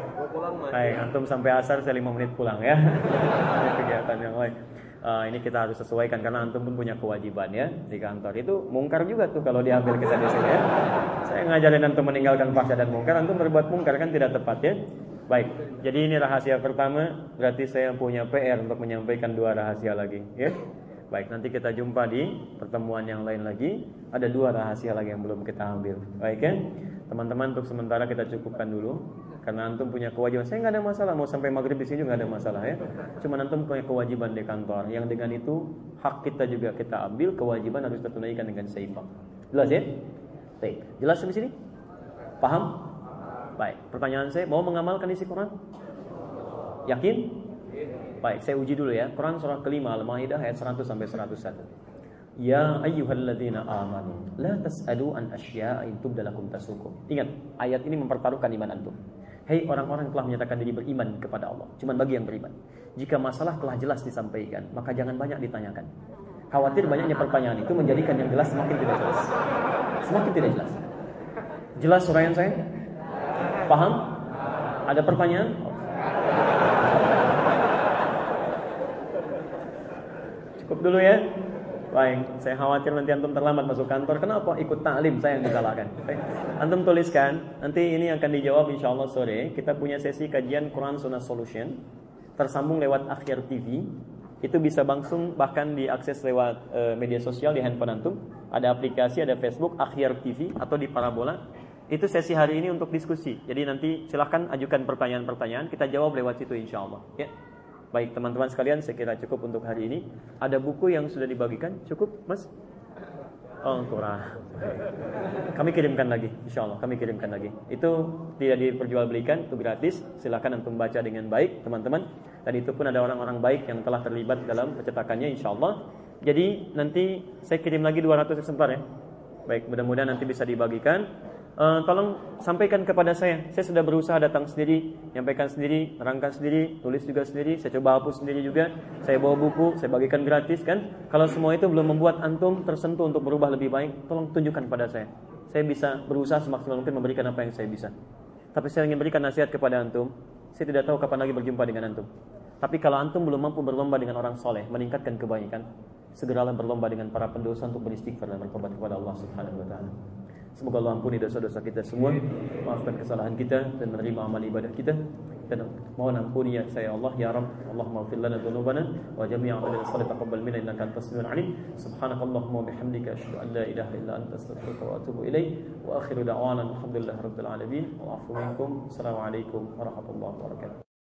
Baik, antum sampai asar saya lima menit pulang ya. Kegiatan yang lain. Uh, ini kita harus sesuaikan karena antum pun punya kewajiban ya di kantor itu mungkar juga tuh kalau diambil kita di sini ya. Saya ngajarin antum meninggalkan fahsya dan mungkar, antum berbuat mungkar kan tidak tepat ya. Baik, jadi ini rahasia pertama, berarti saya punya PR untuk menyampaikan dua rahasia lagi ya. Baik, nanti kita jumpa di pertemuan yang lain lagi. Ada dua rahasia lagi yang belum kita ambil. Baik ya, teman-teman untuk sementara kita cukupkan dulu. Karena antum punya kewajiban. Saya nggak ada masalah mau sampai maghrib di sini juga nggak ada masalah ya. Cuma antum punya kewajiban di kantor. Yang dengan itu hak kita juga kita ambil. Kewajiban harus kita tunaikan dengan seimbang. Jelas ya? Baik. Jelas di sini? Paham? Baik. Pertanyaan saya, mau mengamalkan isi Quran? Yakin? Baik, saya uji dulu ya. Quran surah kelima Al-Maidah ayat 100 sampai 101. Ya ayyuhalladzina amanu la tas'alu an asya'a in tubdalakum tasukum. Ingat, ayat ini mempertaruhkan iman antum. Hei orang-orang telah menyatakan diri beriman kepada Allah. Cuman bagi yang beriman. Jika masalah telah jelas disampaikan, maka jangan banyak ditanyakan. Khawatir banyaknya pertanyaan itu menjadikan yang jelas semakin tidak jelas. Semakin tidak jelas. Jelas surah saya? Paham? Ada pertanyaan? Cukup dulu ya. Baik, saya khawatir nanti antum terlambat masuk kantor. Kenapa? Ikut taklim saya yang disalahkan. Antum tuliskan, nanti ini akan dijawab insya Allah sore. Kita punya sesi kajian Quran Sunnah Solution tersambung lewat Akhir TV. Itu bisa langsung bahkan diakses lewat e, media sosial di handphone antum. Ada aplikasi, ada Facebook Akhir TV atau di Parabola. Itu sesi hari ini untuk diskusi. Jadi nanti silahkan ajukan pertanyaan-pertanyaan, kita jawab lewat situ insya Allah. Ya. Baik teman-teman sekalian, saya kira cukup untuk hari ini. Ada buku yang sudah dibagikan, cukup mas? Oh kurang. Kami kirimkan lagi, insya Allah kami kirimkan lagi. Itu tidak diperjualbelikan, itu gratis. Silahkan untuk membaca dengan baik teman-teman. Dan itu pun ada orang-orang baik yang telah terlibat dalam pencetakannya, insya Allah. Jadi nanti saya kirim lagi 200 eksemplar ya. Baik, mudah-mudahan nanti bisa dibagikan uh, tolong sampaikan kepada saya. Saya sudah berusaha datang sendiri, menyampaikan sendiri, nerangkan sendiri, tulis juga sendiri. Saya coba hapus sendiri juga. Saya bawa buku, saya bagikan gratis kan. Kalau semua itu belum membuat antum tersentuh untuk berubah lebih baik, tolong tunjukkan pada saya. Saya bisa berusaha semaksimal mungkin memberikan apa yang saya bisa. Tapi saya ingin berikan nasihat kepada antum. Saya tidak tahu kapan lagi berjumpa dengan antum. Tapi kalau antum belum mampu berlomba dengan orang soleh, meningkatkan kebaikan, segeralah berlomba dengan para pendosa untuk beristighfar dan bertobat kepada Allah Subhanahu wa taala. Semoga Allah ampuni dosa-dosa kita semua. Maafkan kesalahan kita Dan menerima amal ibadah kita. Dan mohon ampuni ya saya Allah. Ya Rabb Allah maafir lana dunubana Wa jami'a amalina salih taqabbal minna Innaka anta samiun alim. Subhanakallahumma bihamdika Asyadu an la ilaha illa anta astaghfiruka wa atubu ilaih Wa akhiru da'wana Alhamdulillah Rabbil alamin. Wa afu minkum. Assalamualaikum warahmatullahi wabarakatuh